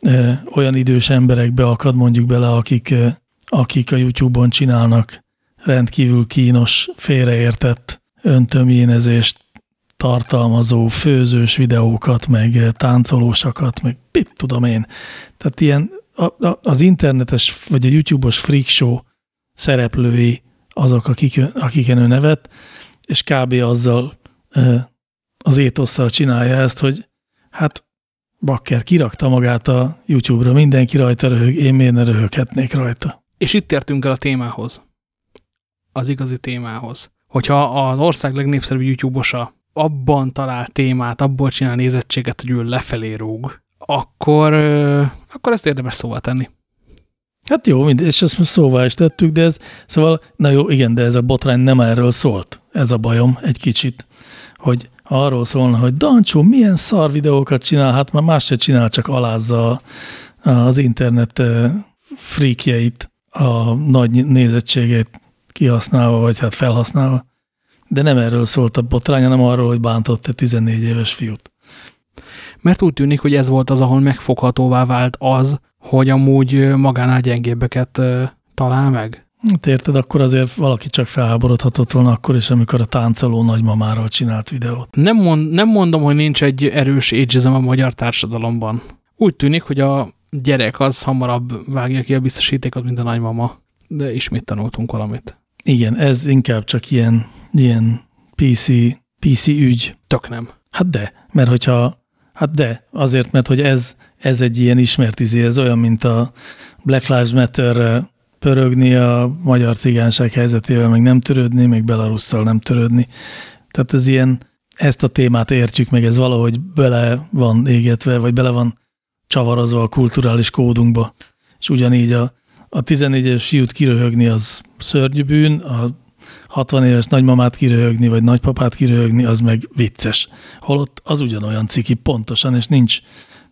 e, olyan idős emberek beakad mondjuk bele, akik, e, akik a YouTube-on csinálnak rendkívül kínos, félreértett öntömjénezést tartalmazó főzős videókat, meg táncolósakat, meg mit tudom én. Tehát ilyen az internetes, vagy a YouTube-os freak show szereplői azok, akik, akiken ő nevet, és kb. azzal az étosszal csinálja ezt, hogy hát Bakker kirakta magát a YouTube-ra, mindenki rajta röhög, én miért ne röhöghetnék rajta. És itt értünk el a témához. Az igazi témához. Hogyha az ország legnépszerűbb YouTube-osa abban talál témát, abból csinál nézettséget, hogy ő lefelé rúg, akkor, akkor ezt érdemes szóval tenni. Hát jó, mind, és ezt most szóval is tettük, de ez, szóval, na jó, igen, de ez a botrány nem erről szólt. Ez a bajom egy kicsit, hogy arról szólna, hogy Dancsó, milyen szar videókat csinál, hát már más se csinál, csak alázza az internet freakjeit, a nagy nézettségét kihasználva, vagy hát felhasználva. De nem erről szólt a botrány, hanem arról, hogy bántott egy 14 éves fiút. Mert úgy tűnik, hogy ez volt az, ahol megfoghatóvá vált az, hogy amúgy magánál gyengébbeket talál meg? Hát érted, akkor azért valaki csak felháborodhatott volna akkor is, amikor a táncoló nagymamáról csinált videót. Nem, mond, nem mondom, hogy nincs egy erős ageism a magyar társadalomban. Úgy tűnik, hogy a gyerek az hamarabb vágja ki a biztosítékot, mint a nagymama. De ismét tanultunk valamit. Igen, ez inkább csak ilyen, ilyen PC, PC ügy. Tök nem. Hát de, mert hogyha, hát de, azért, mert hogy ez, ez egy ilyen ismert izé, ez olyan, mint a Black Lives Matter pörögni a magyar cigányság helyzetével, meg nem törődni, meg Belarusszal nem törődni. Tehát ez ilyen, ezt a témát értjük meg, ez valahogy bele van égetve, vagy bele van csavarozva a kulturális kódunkba. És ugyanígy a, a 14-es fiút kiröhögni az szörnyű bűn, a 60 éves nagymamát kiröhögni, vagy nagypapát kiröhögni, az meg vicces. Holott az ugyanolyan ciki pontosan, és nincs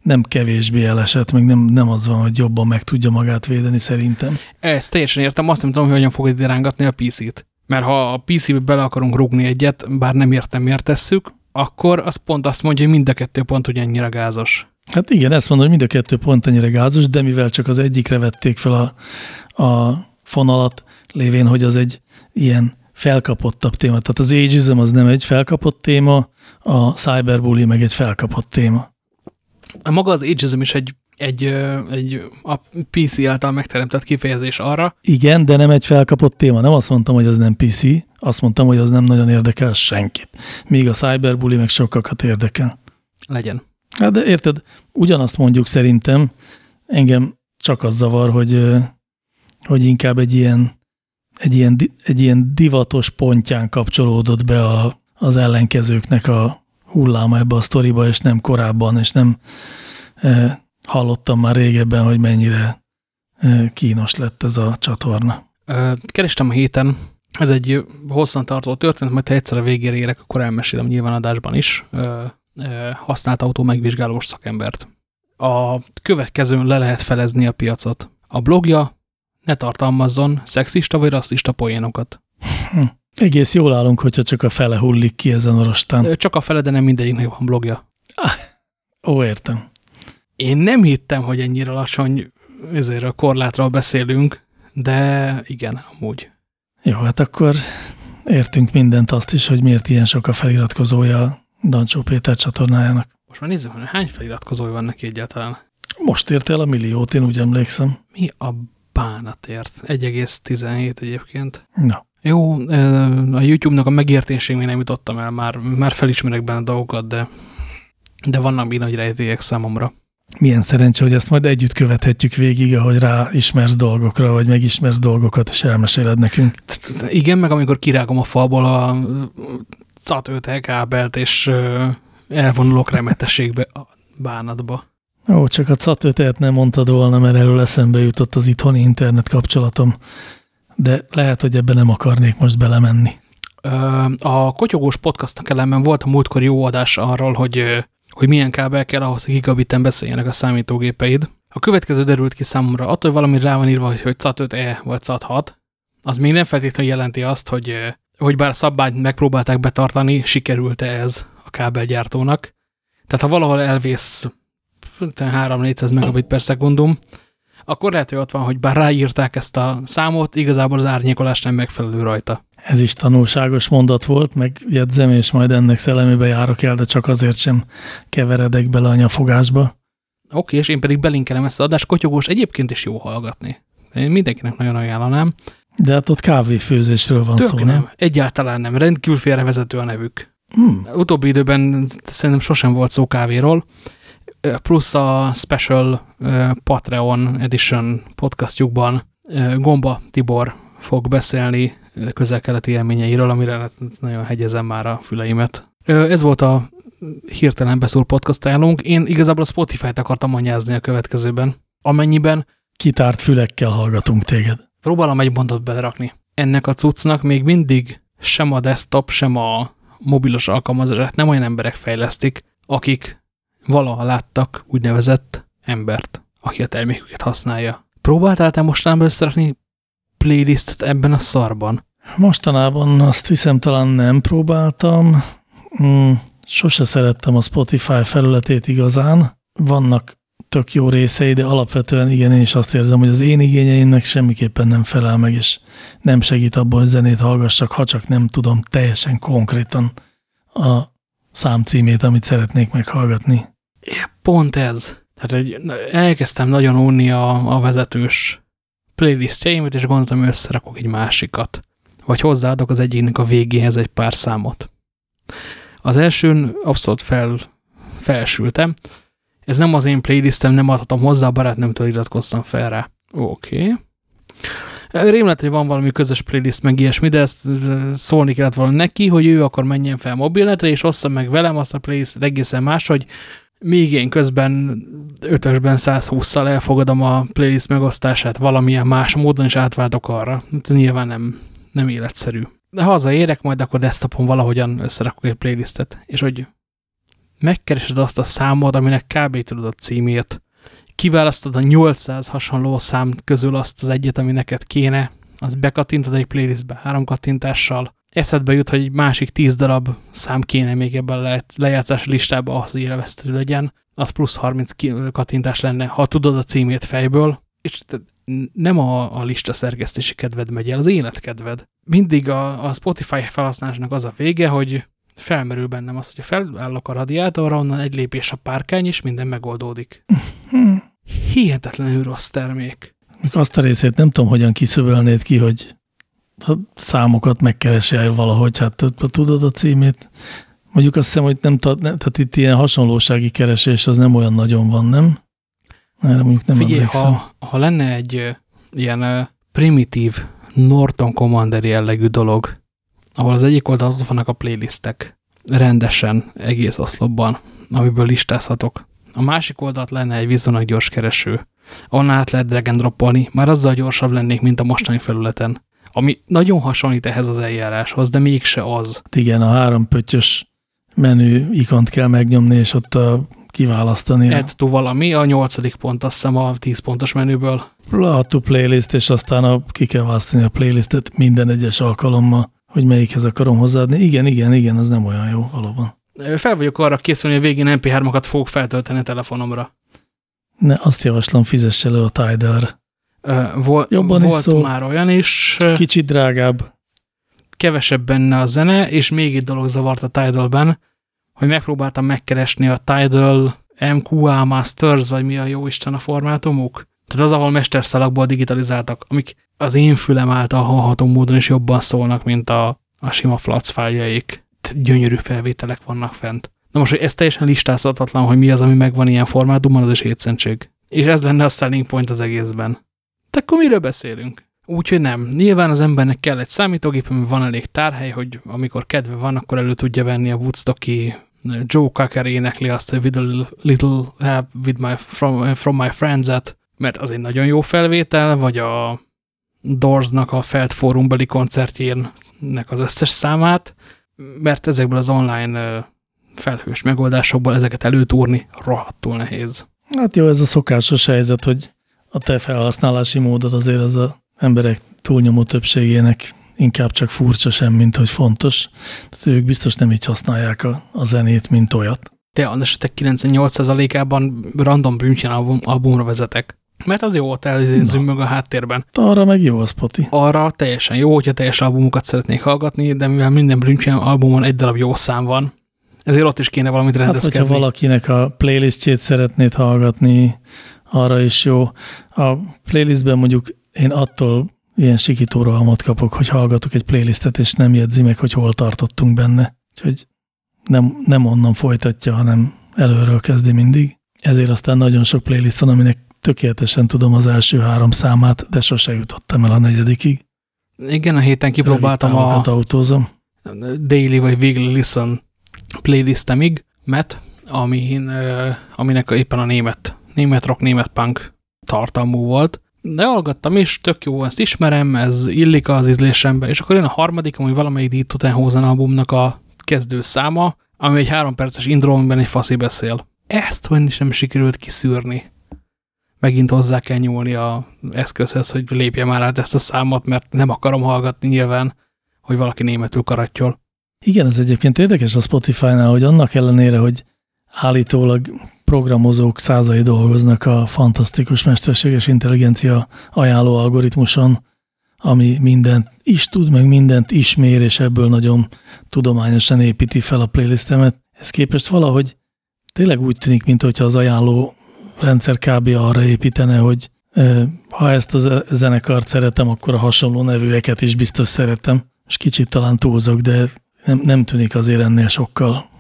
nem kevésbé eleset, meg nem, nem az van, hogy jobban meg tudja magát védeni szerintem. Ezt teljesen értem, azt nem tudom, hogy hogyan fogod irángatni a PC-t. Mert ha a PC-be bele akarunk rugni egyet, bár nem értem, miért tesszük, akkor az pont azt mondja, hogy mind a kettő pont ugyannyira gázos. Hát igen, ezt mondom, hogy mind a kettő pont annyira gázos, de mivel csak az egyikre vették fel a, a fonalat, lévén, hogy az egy ilyen felkapottabb téma. Tehát az ageism az nem egy felkapott téma, a cyberbully meg egy felkapott téma. Maga az ageism is egy, egy, egy a PC által megteremtett kifejezés arra. Igen, de nem egy felkapott téma. Nem azt mondtam, hogy az nem PC, azt mondtam, hogy az nem nagyon érdekel senkit. Míg a cyberbully meg sokakat érdekel. Legyen. Hát de érted, ugyanazt mondjuk szerintem, engem csak az zavar, hogy, hogy inkább egy ilyen, egy ilyen, egy ilyen divatos pontján kapcsolódott be a, az ellenkezőknek a hulláma ebbe a sztoriba, és nem korábban, és nem e, hallottam már régebben, hogy mennyire e, kínos lett ez a csatorna. Kerestem a héten, ez egy hosszantartó történet, majd ha egyszer a végére érek, akkor elmesélem nyilvánadásban is használt autó megvizsgálós szakembert. A következőn le lehet felezni a piacot. A blogja ne tartalmazzon szexista vagy rasszista poénokat. Hm. Egész jól állunk, hogyha csak a fele hullik ki ezen a rostán. Csak a fele, de nem mindegyiknek van blogja. Ah, ó, értem. Én nem hittem, hogy ennyire alacsony ezért a korlátról beszélünk, de igen, amúgy. Jó, hát akkor értünk mindent azt is, hogy miért ilyen sok a feliratkozója Dancsó Péter csatornájának. Most már nézzük, hogy hány feliratkozói van neki egyáltalán. Most ért el a milliót, én úgy emlékszem. Mi a bánatért? 1,17 egyébként. Na. Jó, a YouTube-nak a megértéség még nem jutottam el, már, már felismerek benne dolgokat, de, de vannak még nagy rejtélyek számomra. Milyen szerencsé, hogy ezt majd együtt követhetjük végig, ahogy ráismersz dolgokra, vagy megismersz dolgokat, és elmeséled nekünk. Igen, meg amikor kirágom a falból a cat 5 kábelt, és elvonulok remetességbe a bánatba. Ó, csak a cat 5 nem mondtad volna, mert erről eszembe jutott az itthoni internet kapcsolatom. De lehet, hogy ebbe nem akarnék most belemenni. A Kotyogós podcastnak ellenben volt a múltkor jó adás arról, hogy, hogy milyen kábel kell ahhoz, hogy gigabiten beszéljenek a számítógépeid. A következő derült ki számomra, attól, valami rá van írva, hogy CAT5E vagy CAT6, az még nem feltétlenül jelenti azt, hogy hogy bár szabványt megpróbálták betartani, sikerült-e ez a kábelgyártónak. Tehát ha valahol elvész 3-400 megabit per szekundum, akkor lehet, hogy ott van, hogy bár ráírták ezt a számot, igazából az árnyékolás nem megfelelő rajta. Ez is tanulságos mondat volt, meg jegyzem, és majd ennek szellemébe járok el, de csak azért sem keveredek bele a nyafogásba. Oké, és én pedig belinkelem ezt az adást, kotyogós egyébként is jó hallgatni. Én mindenkinek nagyon ajánlanám. De hát ott kávéfőzésről van Tök szó, nem? nem? Egyáltalán nem. Rendkívül félrevezető a nevük. Hmm. Utóbbi időben szerintem sosem volt szó kávéról, plusz a Special Patreon Edition podcastjukban Gomba Tibor fog beszélni közel-keleti élményeiről, amire nagyon hegyezem már a füleimet. Ez volt a hirtelen beszúr podcastálunk. Én igazából a Spotify-t akartam anyázni a következőben, amennyiben kitárt fülekkel hallgatunk téged. Próbálom egy mondatot belerakni. Ennek a cuccnak még mindig sem a desktop, sem a mobilos alkalmazását nem olyan emberek fejlesztik, akik valaha láttak úgynevezett embert, aki a terméküket használja. Próbáltál te mostanában összerakni playlistet ebben a szarban? Mostanában azt hiszem talán nem próbáltam. Hmm, sose szerettem a Spotify felületét igazán. Vannak tök jó részei, de alapvetően igen, én is azt érzem, hogy az én igényeimnek semmiképpen nem felel meg, és nem segít abban, hogy zenét hallgassak, ha csak nem tudom teljesen konkrétan a számcímét, amit szeretnék meghallgatni. Pont ez. Tehát egy, elkezdtem nagyon unni a, a vezetős playlistjeimet, és gondoltam, hogy összerakok egy másikat. Vagy hozzáadok az egyiknek a végéhez egy pár számot. Az elsőn abszolút fel, felsültem, ez nem az én playlistem, nem adhatom hozzá, a barátnőmtől iratkoztam fel rá. Oké. Okay. Rémlet, hogy van valami közös playlist, meg ilyesmi, de ezt szólni kellett volna neki, hogy ő akkor menjen fel mobilnetre, és ossza meg velem azt a playlistet egészen más, hogy még én közben ötösben 120-szal elfogadom a playlist megosztását valamilyen más módon, és átváltok arra. Ez nyilván nem, nem életszerű. de ha hazaérek, majd akkor desktopon valahogyan összerakok egy playlistet, és hogy megkeresed azt a számot, aminek kb. tudod a címét, kiválasztod a 800 hasonló szám közül azt az egyet, ami neked kéne, az bekattintod egy playlistbe három kattintással, eszedbe jut, hogy másik 10 darab szám kéne még ebben a lejátszási listába ahhoz, hogy élvezhető legyen, az plusz 30 kattintás lenne, ha tudod a címét fejből, és nem a, a lista szerkesztési kedved megy el, az életkedved. Mindig a, a Spotify felhasználásnak az a vége, hogy felmerül bennem az, hogyha felállok a radiátorra, onnan egy lépés a párkány, és minden megoldódik. Hihetetlenül rossz termék. Azt a részét nem tudom, hogyan kiszövelnéd ki, hogy számokat megkeresel valahogy, hát tudod a címét. Mondjuk azt hiszem, hogy nem, tehát itt ilyen hasonlósági keresés az nem olyan nagyon van, nem? Erre mondjuk nem Figyelj, ha, ha lenne egy ilyen primitív Norton Commander jellegű dolog, ahol az egyik oldalon ott vannak a playlistek, rendesen, egész oszlopban, amiből listázhatok. A másik oldalt lenne egy viszonylag gyors kereső, ahol át lehet drag and droppolni, már azzal gyorsabb lennék, mint a mostani felületen. Ami nagyon hasonlít ehhez az eljáráshoz, de mégse az. Igen, a három pöttyös menü ikont kell megnyomni, és ott a kiválasztani. Add to valami, a nyolcadik pont, azt hiszem a 10 pontos menüből. Add to playlist, és aztán a, ki kell választani a playlistet minden egyes alkalommal, hogy melyikhez akarom hozzáadni. Igen, igen, igen, az nem olyan jó valóban. Fel vagyok arra készülni, hogy végén MP3-okat fogok feltölteni a telefonomra. Ne, azt javaslom, fizesse le a Tidal-re. Vol Jobban volt is szól. már olyan is. Kicsit drágább. Kevesebb benne a zene, és még egy dolog zavart a Tidal-ben, hogy megpróbáltam megkeresni a Tidal MQA Masters, vagy mi a jó Isten a formátumuk. Tehát az, ahol mesterszalagból digitalizáltak, amik az én fülem által hallható módon is jobban szólnak, mint a, a sima flac fájljaik. Gyönyörű felvételek vannak fent. Na most, hogy ez teljesen listázhatatlan, hogy mi az, ami megvan ilyen formátumban, az is hétszentség. És ez lenne a selling point az egészben. Akkor miről beszélünk? Úgyhogy nem. Nyilván az embernek kell egy számítógép, ami van elég tárhely, hogy amikor kedve van, akkor elő tudja venni a Woodstocki Joe Cocker énekli azt, hogy with a little help with my, from, from my friends-et, mert az egy nagyon jó felvétel, vagy a Doorsnak a Felt Forumbeli koncertjének az összes számát, mert ezekből az online felhős megoldásokból ezeket előtúrni rohadtul nehéz. Hát jó, ez a szokásos helyzet, hogy a te felhasználási módod azért az a emberek túlnyomó többségének inkább csak furcsa sem, mint hogy fontos. Tehát ők biztos nem így használják a, a zenét, mint olyat. De az esetek 98%-ában random Brünchen album, albumra vezetek. Mert az jó, ott zümmög a háttérben. Arra meg jó az, Poti. Arra teljesen jó, hogyha teljes albumokat szeretnék hallgatni, de mivel minden Brünchen albumon egy darab jó szám van, ezért ott is kéne valamit rendezkedni. Hát, hogyha valakinek a playlistjét szeretnéd hallgatni, arra is jó. A playlistben mondjuk én attól ilyen sikító rohamot kapok, hogy hallgatok egy playlistet, és nem jegyzi meg, hogy hol tartottunk benne. Úgyhogy nem, nem onnan folytatja, hanem előről kezdi mindig. Ezért aztán nagyon sok playlist van, aminek tökéletesen tudom az első három számát, de sose jutottam el a negyedikig. Igen, a héten kipróbáltam a autózom. Daily vagy Weekly Listen playlistemig, met, amin, aminek éppen a német, német rock, német punk tartalmú volt, de hallgattam is, tök jó, ezt ismerem, ez illik az ízlésembe, és akkor jön a harmadik, ami valamelyik Deep Hosen albumnak a kezdő száma, ami egy három perces intro, amiben egy faszi beszél. Ezt is nem sikerült kiszűrni. Megint hozzá kell nyúlni a eszközhez, hogy lépje már át ezt a számot, mert nem akarom hallgatni nyilván, hogy valaki németül karattyol. Igen, ez egyébként érdekes a Spotify-nál, hogy annak ellenére, hogy állítólag programozók százai dolgoznak a fantasztikus mesterséges intelligencia ajánló algoritmuson, ami mindent is tud, meg mindent ismér, és ebből nagyon tudományosan építi fel a playlistemet. Ez képest valahogy tényleg úgy tűnik, mintha az ajánló rendszer kb. arra építene, hogy ha ezt a zenekart szeretem, akkor a hasonló nevűeket is biztos szeretem. És kicsit talán túlzok, de nem, nem tűnik azért ennél sokkal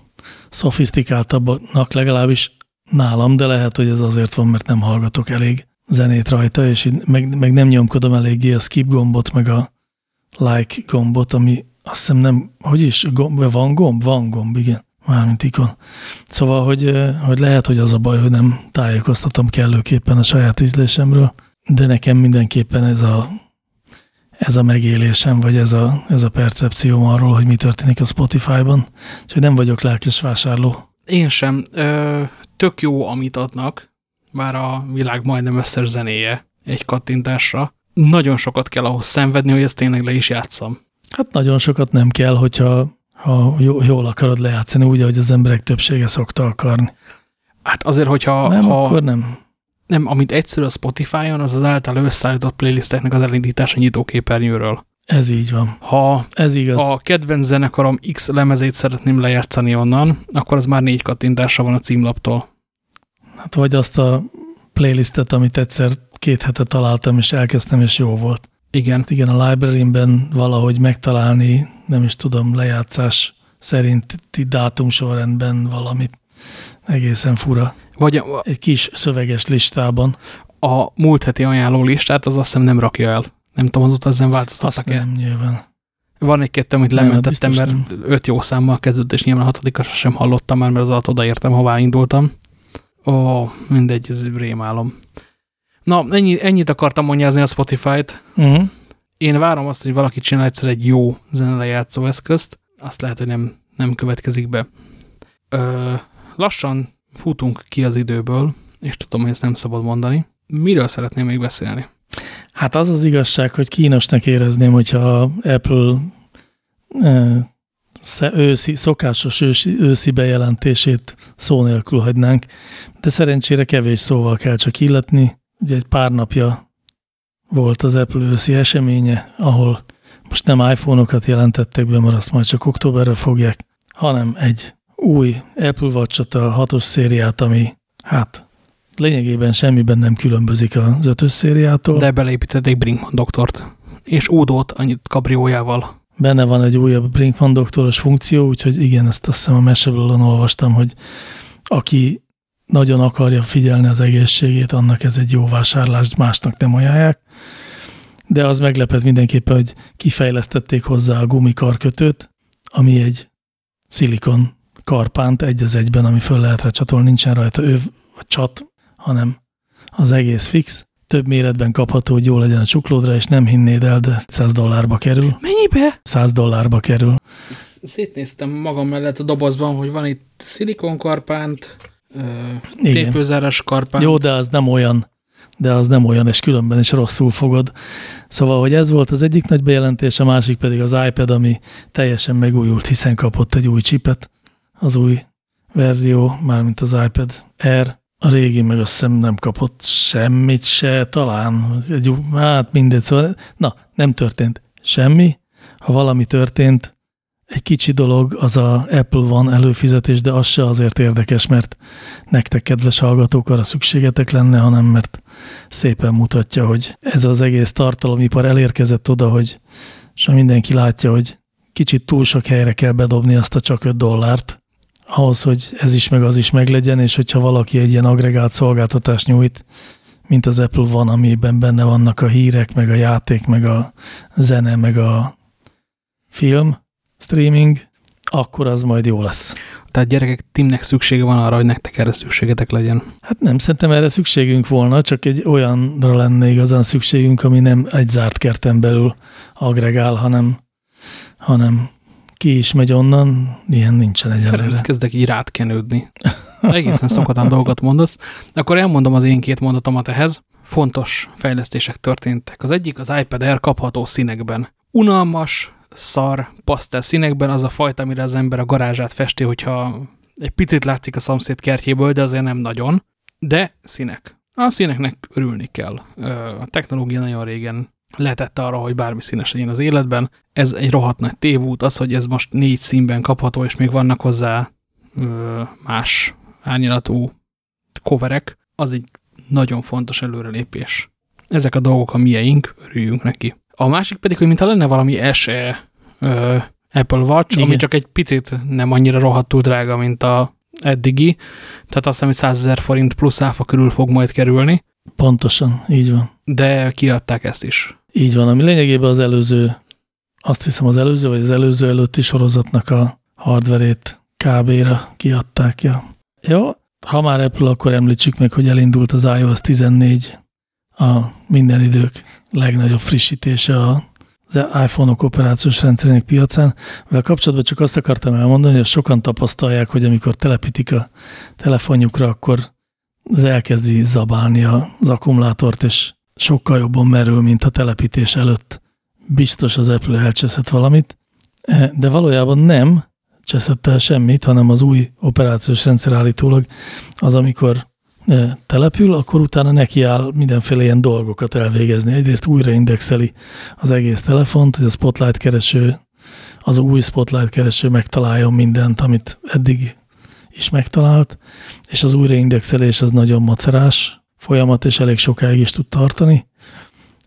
szofisztikáltabbnak, legalábbis nálam, de lehet, hogy ez azért van, mert nem hallgatok elég zenét rajta, és meg, meg nem nyomkodom eléggé a skip gombot, meg a like gombot, ami azt hiszem nem, hogy is, gomb, van gomb? Van gomb, igen, mármint ikon. Szóval, hogy, hogy lehet, hogy az a baj, hogy nem tájékoztatom kellőképpen a saját ízlésemről, de nekem mindenképpen ez a ez a megélésem, vagy ez a, ez a percepcióm arról, hogy mi történik a Spotify-ban. Úgyhogy nem vagyok lelkes vásárló. Én sem. Ö, tök jó, amit adnak, bár a világ majdnem összes zenéje egy kattintásra. Nagyon sokat kell ahhoz szenvedni, hogy ezt tényleg le is játszam. Hát nagyon sokat nem kell, hogyha ha jól akarod lejátszani, úgy, ahogy az emberek többsége szokta akarni. Hát azért, hogyha... Nem, ha, akkor nem. Nem, amit egyszerű a Spotify-on, az az által összeállított playlisteknek az elindítása nyitóképernyőről. Ez így van. Ha Ez igaz. a kedvenc zenekarom X lemezét szeretném lejátszani onnan, akkor az már négy kattintásra van a címlaptól. Hát vagy azt a playlistet, amit egyszer két hete találtam, és elkezdtem, és jó volt. Igen. Hát igen, a library-ben valahogy megtalálni, nem is tudom, lejátszás szerinti dátum sorrendben valamit. Egészen fura. Vagy a, Egy kis szöveges listában. a múlt heti ajánló listát, az azt hiszem nem rakja el. Nem tudom, azóta ezen Azt változtattak-e. nem nyilván. Van egy-kettő, amit Nem, hát lementettem, mert öt jó számmal kezdődött, és nyilván a hatodikat sem hallottam már, mert az alatt odaértem, hová indultam. Ó, mindegy, ez rémálom. Na, ennyi, ennyit akartam mondjázni a Spotify-t. Uh -huh. Én várom azt, hogy valaki csinál egyszer egy jó zenelejátszó eszközt. Azt lehet, hogy nem, nem következik be. Ö, lassan futunk ki az időből, és tudom, hogy ezt nem szabad mondani. Miről szeretném még beszélni? Hát az az igazság, hogy kínosnak érezném, hogyha Apple e, őszi, szokásos ősi, őszi bejelentését szó nélkül hagynánk, de szerencsére kevés szóval kell csak illetni. Ugye egy pár napja volt az Apple őszi eseménye, ahol most nem iPhone-okat jelentettek be, mert azt majd csak októberre fogják, hanem egy új Apple watch a hatos szériát, ami hát lényegében semmiben nem különbözik az ötös szériától. De beleépítették Brinkman doktort. És ódót annyit kabriójával. Benne van egy újabb Brinkman doktoros funkció, úgyhogy igen, ezt azt hiszem a Mashable-on olvastam, hogy aki nagyon akarja figyelni az egészségét, annak ez egy jó vásárlás, másnak nem ajánlják. De az meglepett mindenképpen, hogy kifejlesztették hozzá a gumikarkötőt, ami egy szilikon karpánt egy az egyben, ami föl lehet rá csatolni, nincsen rajta öv vagy csat, hanem az egész fix. Több méretben kapható, hogy jó legyen a csuklódra, és nem hinnéd el, de 100 dollárba kerül. Mennyibe? 100 dollárba kerül. Szétnéztem magam mellett a dobozban, hogy van itt szilikonkarpánt, tépőzáras karpánt. Jó, de az nem olyan, de az nem olyan, és különben is rosszul fogod. Szóval, hogy ez volt az egyik nagy bejelentés, a másik pedig az iPad, ami teljesen megújult, hiszen kapott egy új chipet, az új verzió, mármint az iPad Air. A régi meg azt hiszem nem kapott semmit se, talán, egy, hát mindegy, szóval, na, nem történt semmi. Ha valami történt, egy kicsi dolog, az a Apple van előfizetés, de az se azért érdekes, mert nektek, kedves hallgatók, arra szükségetek lenne, hanem mert szépen mutatja, hogy ez az egész tartalomipar elérkezett oda, hogy és mindenki látja, hogy kicsit túl sok helyre kell bedobni azt a csak 5 dollárt, ahhoz, hogy ez is meg az is meglegyen, és hogyha valaki egy ilyen agregált szolgáltatást nyújt, mint az Apple van, amiben benne vannak a hírek, meg a játék, meg a zene, meg a film, streaming, akkor az majd jó lesz. Tehát gyerekek, Timnek szüksége van arra, hogy nektek erre szükségetek legyen. Hát nem, szerintem erre szükségünk volna, csak egy olyanra lenne igazán szükségünk, ami nem egy zárt kerten belül agregál, hanem, hanem ki is megy onnan, ilyen nincsen egyelőre. Ferenc, kezdek így rátkenődni. Egészen szokatlan dolgot mondasz. Akkor elmondom az én két mondatomat ehhez. Fontos fejlesztések történtek. Az egyik az iPad Air kapható színekben. Unalmas, szar, pasztel színekben az a fajta, amire az ember a garázsát festi, hogyha egy picit látszik a szomszéd kertjéből, de azért nem nagyon. De színek. A színeknek örülni kell. A technológia nagyon régen letette arra, hogy bármi színes legyen az életben. Ez egy rohadt nagy tévút, az, hogy ez most négy színben kapható, és még vannak hozzá ö, más árnyalatú coverek, az egy nagyon fontos előrelépés. Ezek a dolgok a mieink, örüljünk neki. A másik pedig, hogy mintha lenne valami SE ö, Apple Watch, Igen. ami csak egy picit nem annyira rohadtul drága, mint a eddigi, tehát azt hiszem, hogy 100 ezer forint plusz áfa körül fog majd kerülni, Pontosan, így van. de kiadták ezt is. Így van, ami lényegében az előző, azt hiszem az előző, vagy az előző előtti sorozatnak a hardverét KB-ra kiadták. Ja. Jó, ha már Apple, akkor említsük meg, hogy elindult az iOS 14, a minden idők legnagyobb frissítése a az iPhone-ok operációs rendszerének piacán. Vel kapcsolatban csak azt akartam elmondani, hogy sokan tapasztalják, hogy amikor telepítik a telefonjukra, akkor az elkezdi zabálni az akkumulátort, és sokkal jobban merül, mint a telepítés előtt. Biztos az Apple elcseszett valamit, e, de valójában nem cseszett el semmit, hanem az új operációs rendszer állítólag az, amikor e, települ, akkor utána neki áll mindenféle ilyen dolgokat elvégezni. Egyrészt újraindexeli az egész telefont, hogy a Spotlight kereső, az új Spotlight kereső megtaláljon mindent, amit eddig is megtalált, és az újraindexelés az nagyon macerás folyamat, és elég sokáig is tud tartani,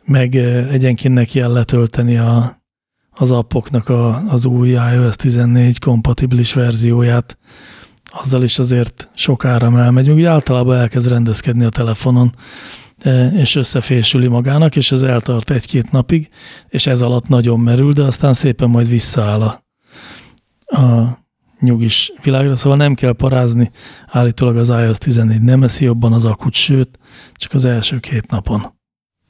meg egyenként neki kell letölteni a, az appoknak a, az új iOS 14 kompatibilis verzióját, azzal is azért sokára elmegy, úgy általában elkezd rendezkedni a telefonon, és összefésüli magának, és ez eltart egy-két napig, és ez alatt nagyon merül, de aztán szépen majd visszaáll a, a nyugis világra, szóval nem kell parázni, állítólag az iOS 14 nem eszi jobban az akut, sőt, csak az első két napon.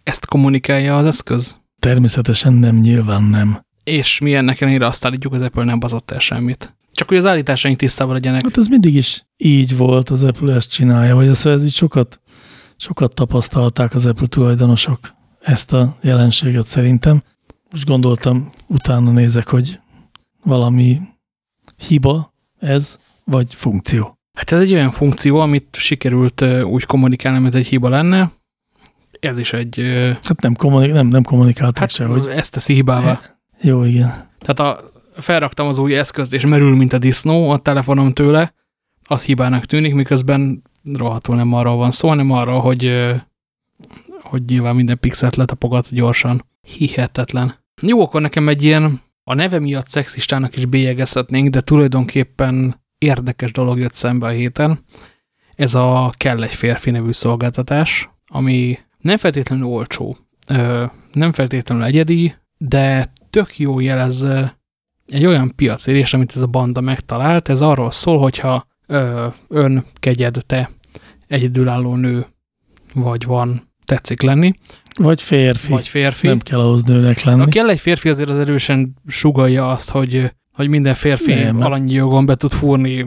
Ezt kommunikálja az eszköz? Természetesen nem, nyilván nem. És mi ennek ellenére azt állítjuk, az Apple nem bazott el semmit. Csak hogy az állításaink tisztában legyenek. Hát ez mindig is így volt, az Apple ezt csinálja, vagy ez, ez így sokat, sokat tapasztalták az Apple tulajdonosok ezt a jelenséget szerintem. Most gondoltam, utána nézek, hogy valami hiba ez, vagy funkció? Hát ez egy olyan funkció, amit sikerült úgy kommunikálni, mint egy hiba lenne. Ez is egy... Hát nem, kommunik nem, nem kommunikáltak hát se, hogy... ezt teszi hibával. Jó, igen. Tehát a, felraktam az új eszközt, és merül, mint a disznó a telefonom tőle, az hibának tűnik, miközben rohadtul nem arról van szó, hanem arról, hogy, hogy nyilván minden pixelt letapogat gyorsan. Hihetetlen. Jó, akkor nekem egy ilyen a neve miatt szexistának is bélyegezhetnénk, de tulajdonképpen érdekes dolog jött szembe a héten. Ez a Kell egy férfi nevű szolgáltatás, ami nem feltétlenül olcsó, nem feltétlenül egyedi, de tök jó jelez egy olyan piacérés, amit ez a banda megtalált. Ez arról szól, hogyha ön kegyed, te egyedülálló nő vagy van, tetszik lenni, vagy férfi. Vagy férfi. Nem kell ahhoz nőnek lenni. Ha kell egy férfi, azért az erősen sugalja azt, hogy, hogy minden férfi nem. alanyi jogon be tud fúrni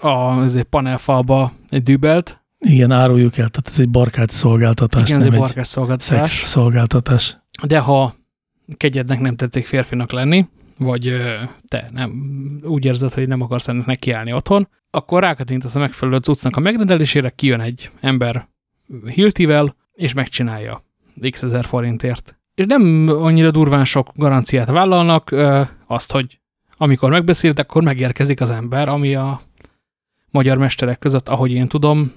a ezért panelfalba egy dübelt. Igen, áruljuk el, tehát ez egy barkács szolgáltatás, Igen, nem ez egy barkács szolgáltatás. Szex szolgáltatás. De ha kegyednek nem tetszik férfinak lenni, vagy te nem úgy érzed, hogy nem akarsz ennek nekiállni otthon, akkor rákattintasz a megfelelő cuccnak a megrendelésére, kijön egy ember hiltivel, és megcsinálja x ezer forintért. És nem annyira durván sok garanciát vállalnak, azt, hogy amikor megbeszélt, akkor megérkezik az ember, ami a magyar mesterek között, ahogy én tudom,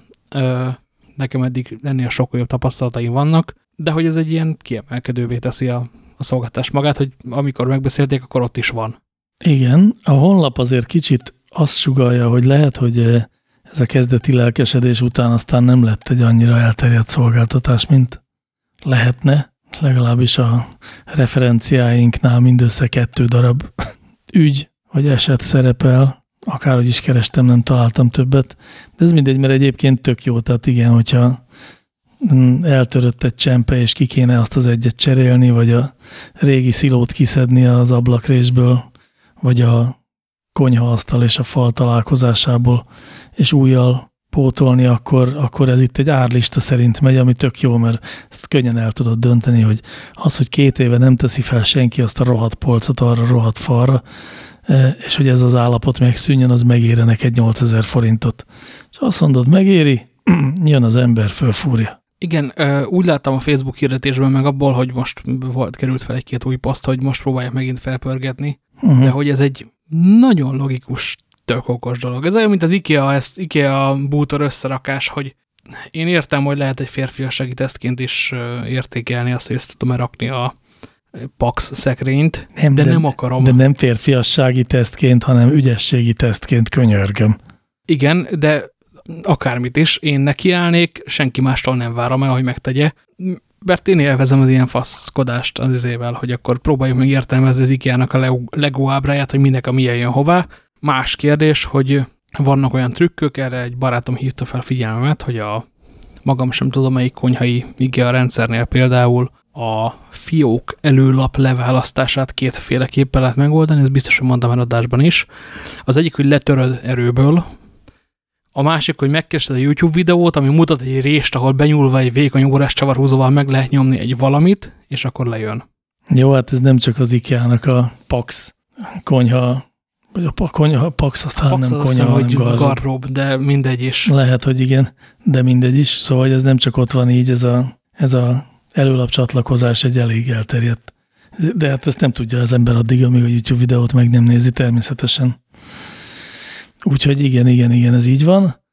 nekem eddig ennél sokkal jobb tapasztalataim vannak, de hogy ez egy ilyen kiemelkedővé teszi a, a szolgáltás magát, hogy amikor megbeszélték, akkor ott is van. Igen, a honlap azért kicsit azt sugalja, hogy lehet, hogy ez a kezdeti lelkesedés után aztán nem lett egy annyira elterjedt szolgáltatás, mint lehetne, legalábbis a referenciáinknál mindössze kettő darab ügy vagy eset szerepel, akárhogy is kerestem, nem találtam többet, de ez mindegy, mert egyébként tök jó, tehát igen, hogyha eltörött egy csempe, és ki kéne azt az egyet cserélni, vagy a régi szilót kiszedni az ablakrésből, vagy a konyhaasztal és a fal találkozásából, és újjal pótolni, akkor, akkor ez itt egy árlista szerint megy, ami tök jó, mert ezt könnyen el tudod dönteni, hogy az, hogy két éve nem teszi fel senki azt a rohadt polcot arra rohadt falra, e, és hogy ez az állapot megszűnjön, az megére neked 8000 forintot. És azt mondod, megéri, jön az ember, fölfúrja. Igen, úgy láttam a Facebook hirdetésben meg abból, hogy most volt, került fel egy-két új poszt, hogy most próbálják megint felpörgetni, uh mhm. -huh. de hogy ez egy nagyon logikus tök okos dolog. Ez olyan, mint az IKEA, ezt, IKEA bútor összerakás, hogy én értem, hogy lehet egy férfiassági tesztként is értékelni azt, hogy ezt tudom rakni a Pax szekrényt, nem, de, de nem akarom. De nem férfiassági tesztként, hanem ügyességi tesztként könyörgöm. Igen, de akármit is, én nekiállnék, senki mástól nem várom el, hogy megtegye, mert én élvezem az ilyen faszkodást az izével, hogy akkor próbáljuk meg értelmezni az IKEA-nak a Lego ábráját, hogy minek a milyen jön hová, Más kérdés, hogy vannak olyan trükkök, erre egy barátom hívta fel figyelmemet, hogy a magam sem tudom, melyik konyhai a rendszernél például a fiók előlap leválasztását kétféleképpen lehet megoldani, ez biztos, hogy mondtam el adásban is. Az egyik, hogy letöröd erőből, a másik, hogy megkeresed a YouTube videót, ami mutat egy rést, ahol benyúlva egy vékony órás csavarhúzóval meg lehet nyomni egy valamit, és akkor lejön. Jó, hát ez nem csak az IKEA-nak a Pax konyha, vagy a konyha, a Pax azt a Pax nem konyha, hanem hogy garrob. garrob, de mindegy is. Lehet, hogy igen, de mindegy is. Szóval hogy ez nem csak ott van így, ez a, ez a előlap csatlakozás egy elég elterjedt. De hát ezt nem tudja az ember addig, amíg a YouTube videót meg nem nézi természetesen. Úgyhogy igen, igen, igen, ez így van.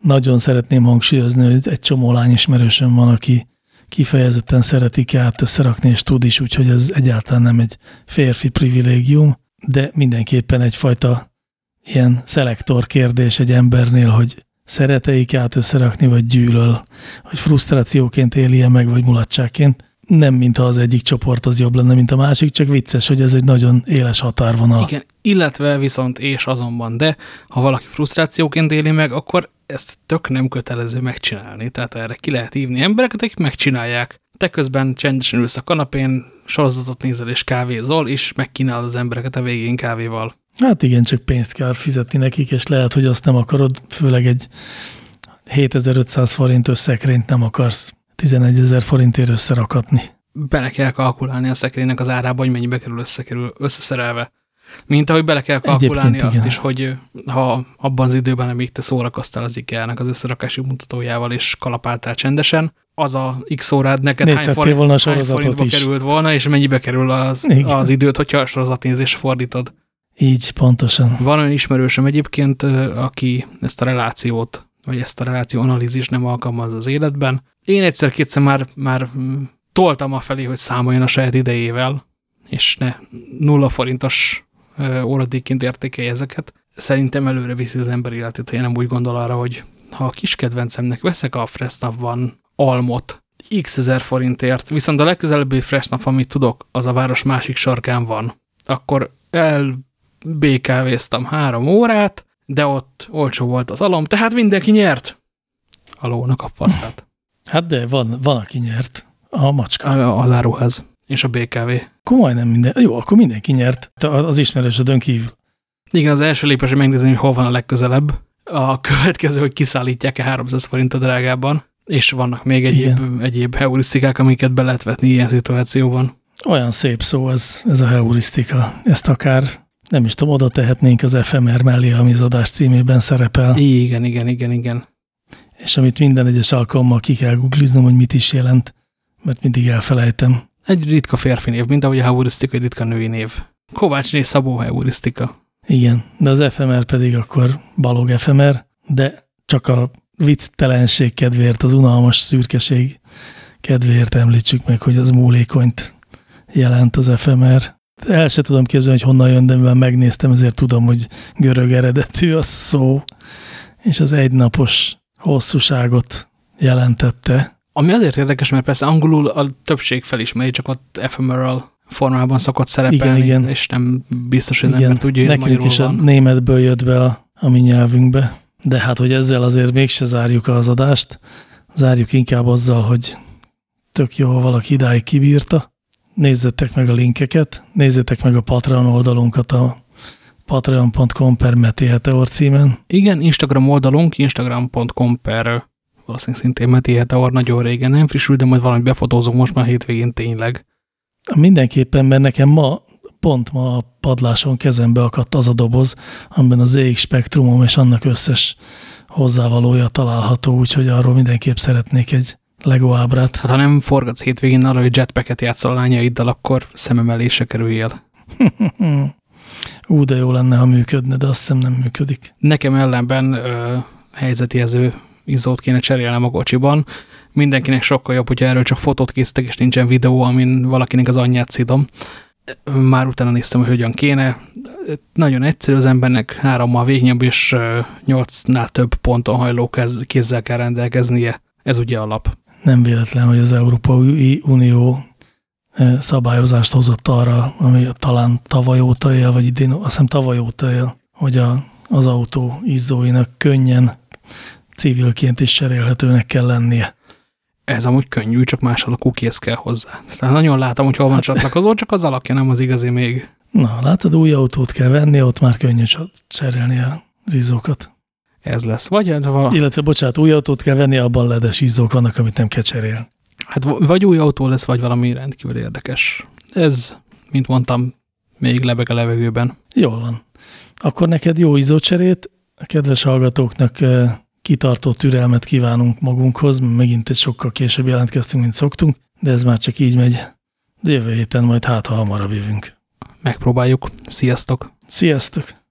Nagyon szeretném hangsúlyozni, hogy egy csomó lányismerősöm van, aki kifejezetten szeretik át összerakni, és tud is, úgyhogy ez egyáltalán nem egy férfi privilégium, de mindenképpen egyfajta ilyen szelektor kérdés egy embernél, hogy szereteik át összerakni, vagy gyűlöl, hogy frusztrációként éli -e meg, vagy mulatságként. Nem, mintha az egyik csoport az jobb lenne, mint a másik, csak vicces, hogy ez egy nagyon éles határvonal. Igen, illetve viszont és azonban, de ha valaki frusztrációként éli meg, akkor ezt tök nem kötelező megcsinálni. Tehát erre ki lehet hívni embereket, akik megcsinálják. Te közben csendesen ülsz a kanapén, sorozatot nézel és kávézol, és megkínálod az embereket a végén kávéval. Hát igen, csak pénzt kell fizetni nekik, és lehet, hogy azt nem akarod, főleg egy 7500 forintos szekrényt nem akarsz 11 ezer forintért összerakatni. Bele kell kalkulálni a szekrénynek az árába, hogy mennyibe kerül összekerül, összeszerelve. Mint ahogy bele kell kalkulálni Egyébként azt igen. is, hogy ha abban az időben, amíg te szórakoztál az ikea az összerakási mutatójával, és kalapáltál csendesen, az a x órád neked hány, forint, volna a hány forintba is. került volna, és mennyibe kerül az, az időt, hogyha a sorozatnézés fordítod. Így, pontosan. Van olyan ismerősöm egyébként, aki ezt a relációt, vagy ezt a reláció analízis nem alkalmaz az életben. Én egyszer-kétszer már, már toltam a felé, hogy számoljon a saját idejével, és ne nulla forintos óradékként értékelje ezeket. Szerintem előre viszi az ember életét, ha én nem úgy gondol arra, hogy ha a kis kedvencemnek veszek a Fresnapban almot x ezer forintért, viszont a legközelebbi Fresnap, amit tudok, az a város másik sarkán van, akkor el BKV-ztam három órát, de ott olcsó volt az alom, tehát mindenki nyert. Alónak a faszát. Hát de van, van aki nyert. A macska. A, az áruház és a BKV. Akkor majdnem minden. Jó, akkor mindenki nyert. Az ismerősödön kívül. Igen, az első lépés, hogy megnézni, hogy hol van a legközelebb. A következő, hogy kiszállítják-e 300 forint a drágában. És vannak még egyéb, egyéb heurisztikák, amiket be lehet vetni ilyen szituációban. Olyan szép szó ez, ez a heurisztika. Ezt akár nem is tudom, oda tehetnénk az FMR mellé, ami az adás címében szerepel. Igen, igen, igen, igen. És amit minden egyes alkalommal ki kell googliznom, hogy mit is jelent, mert mindig elfelejtem. Egy ritka férfi név, mint ahogy a heurisztika egy ritka női név. Kovácsné Szabó heurisztika. Igen, de az FMR pedig akkor Balog FMR, de csak a vicctelenség kedvéért, az unalmas szürkeség kedvéért említsük meg, hogy az múlékonyt jelent az FMR. El se tudom képzelni, hogy honnan jön, de mivel megnéztem, ezért tudom, hogy görög eredetű a szó, és az egynapos hosszúságot jelentette. Ami azért érdekes, mert persze angolul a többség felismeri, csak ott ephemeral formában szokott szerepelni, igen, igen. és nem biztos, hogy nem tudja, hogy Nekünk is van. a németből jött be a, a mi nyelvünkbe. De hát, hogy ezzel azért mégse zárjuk az adást, zárjuk inkább azzal, hogy tök jó, ha valaki idáig kibírta. Nézzetek meg a linkeket, nézzétek meg a Patreon oldalunkat a patreon.com per Meti Heteor címen. Igen, Instagram oldalunk, instagram.com per valószínűleg szintén Meti Heteor nagyon régen nem frissül, de majd valami befotózunk most már hétvégén tényleg. Mindenképpen, mert nekem ma, pont ma a padláson kezembe akadt az a doboz, amiben az ZX spektrumom és annak összes hozzávalója található, úgyhogy arról mindenképp szeretnék egy Lego ábrát. Hát ha nem forgatsz hétvégén arra, hogy jetpacket játszol a lányaiddal, akkor szememelésre kerüljél. Ú, de jó lenne, ha működne, de azt hiszem nem működik. Nekem ellenben ö, helyzetjelző izzót kéne cserélnem a kocsiban. Mindenkinek sokkal jobb, hogyha erről csak fotót készítek, és nincsen videó, amin valakinek az anyját szidom. Már utána néztem, hogy hogyan kéne. Nagyon egyszerű, az embernek hárommal végnyabb, és nyolcnál több ponton hajló kézzel kell rendelkeznie. Ez ugye alap. Nem véletlen, hogy az Európai Unió szabályozást hozott arra, ami talán tavaly óta él, vagy idén, azt hiszem tavaly óta él, hogy a, az autó izzóinak könnyen civilként is cserélhetőnek kell lennie. Ez amúgy könnyű, csak más alakú kész kell hozzá. Tehát nagyon látom, hogy hol van csatlakozó, csak az alakja nem az igazi még. Na, látod, új autót kell venni, ott már könnyű cserélni az izzókat. Ez lesz. Vagy vala... Illetve, bocsánat, új autót kell venni, abban ledes izzók vannak, amit nem kell cserélni. Hát vagy új autó lesz, vagy valami rendkívül érdekes. Ez, mint mondtam, még lebeg a levegőben. Jól van. Akkor neked jó izzócserét, a kedves hallgatóknak kitartó türelmet kívánunk magunkhoz, megint egy sokkal később jelentkeztünk, mint szoktunk, de ez már csak így megy. De jövő héten majd hát, ha hamarabb jövünk. Megpróbáljuk. Sziasztok! Sziasztok!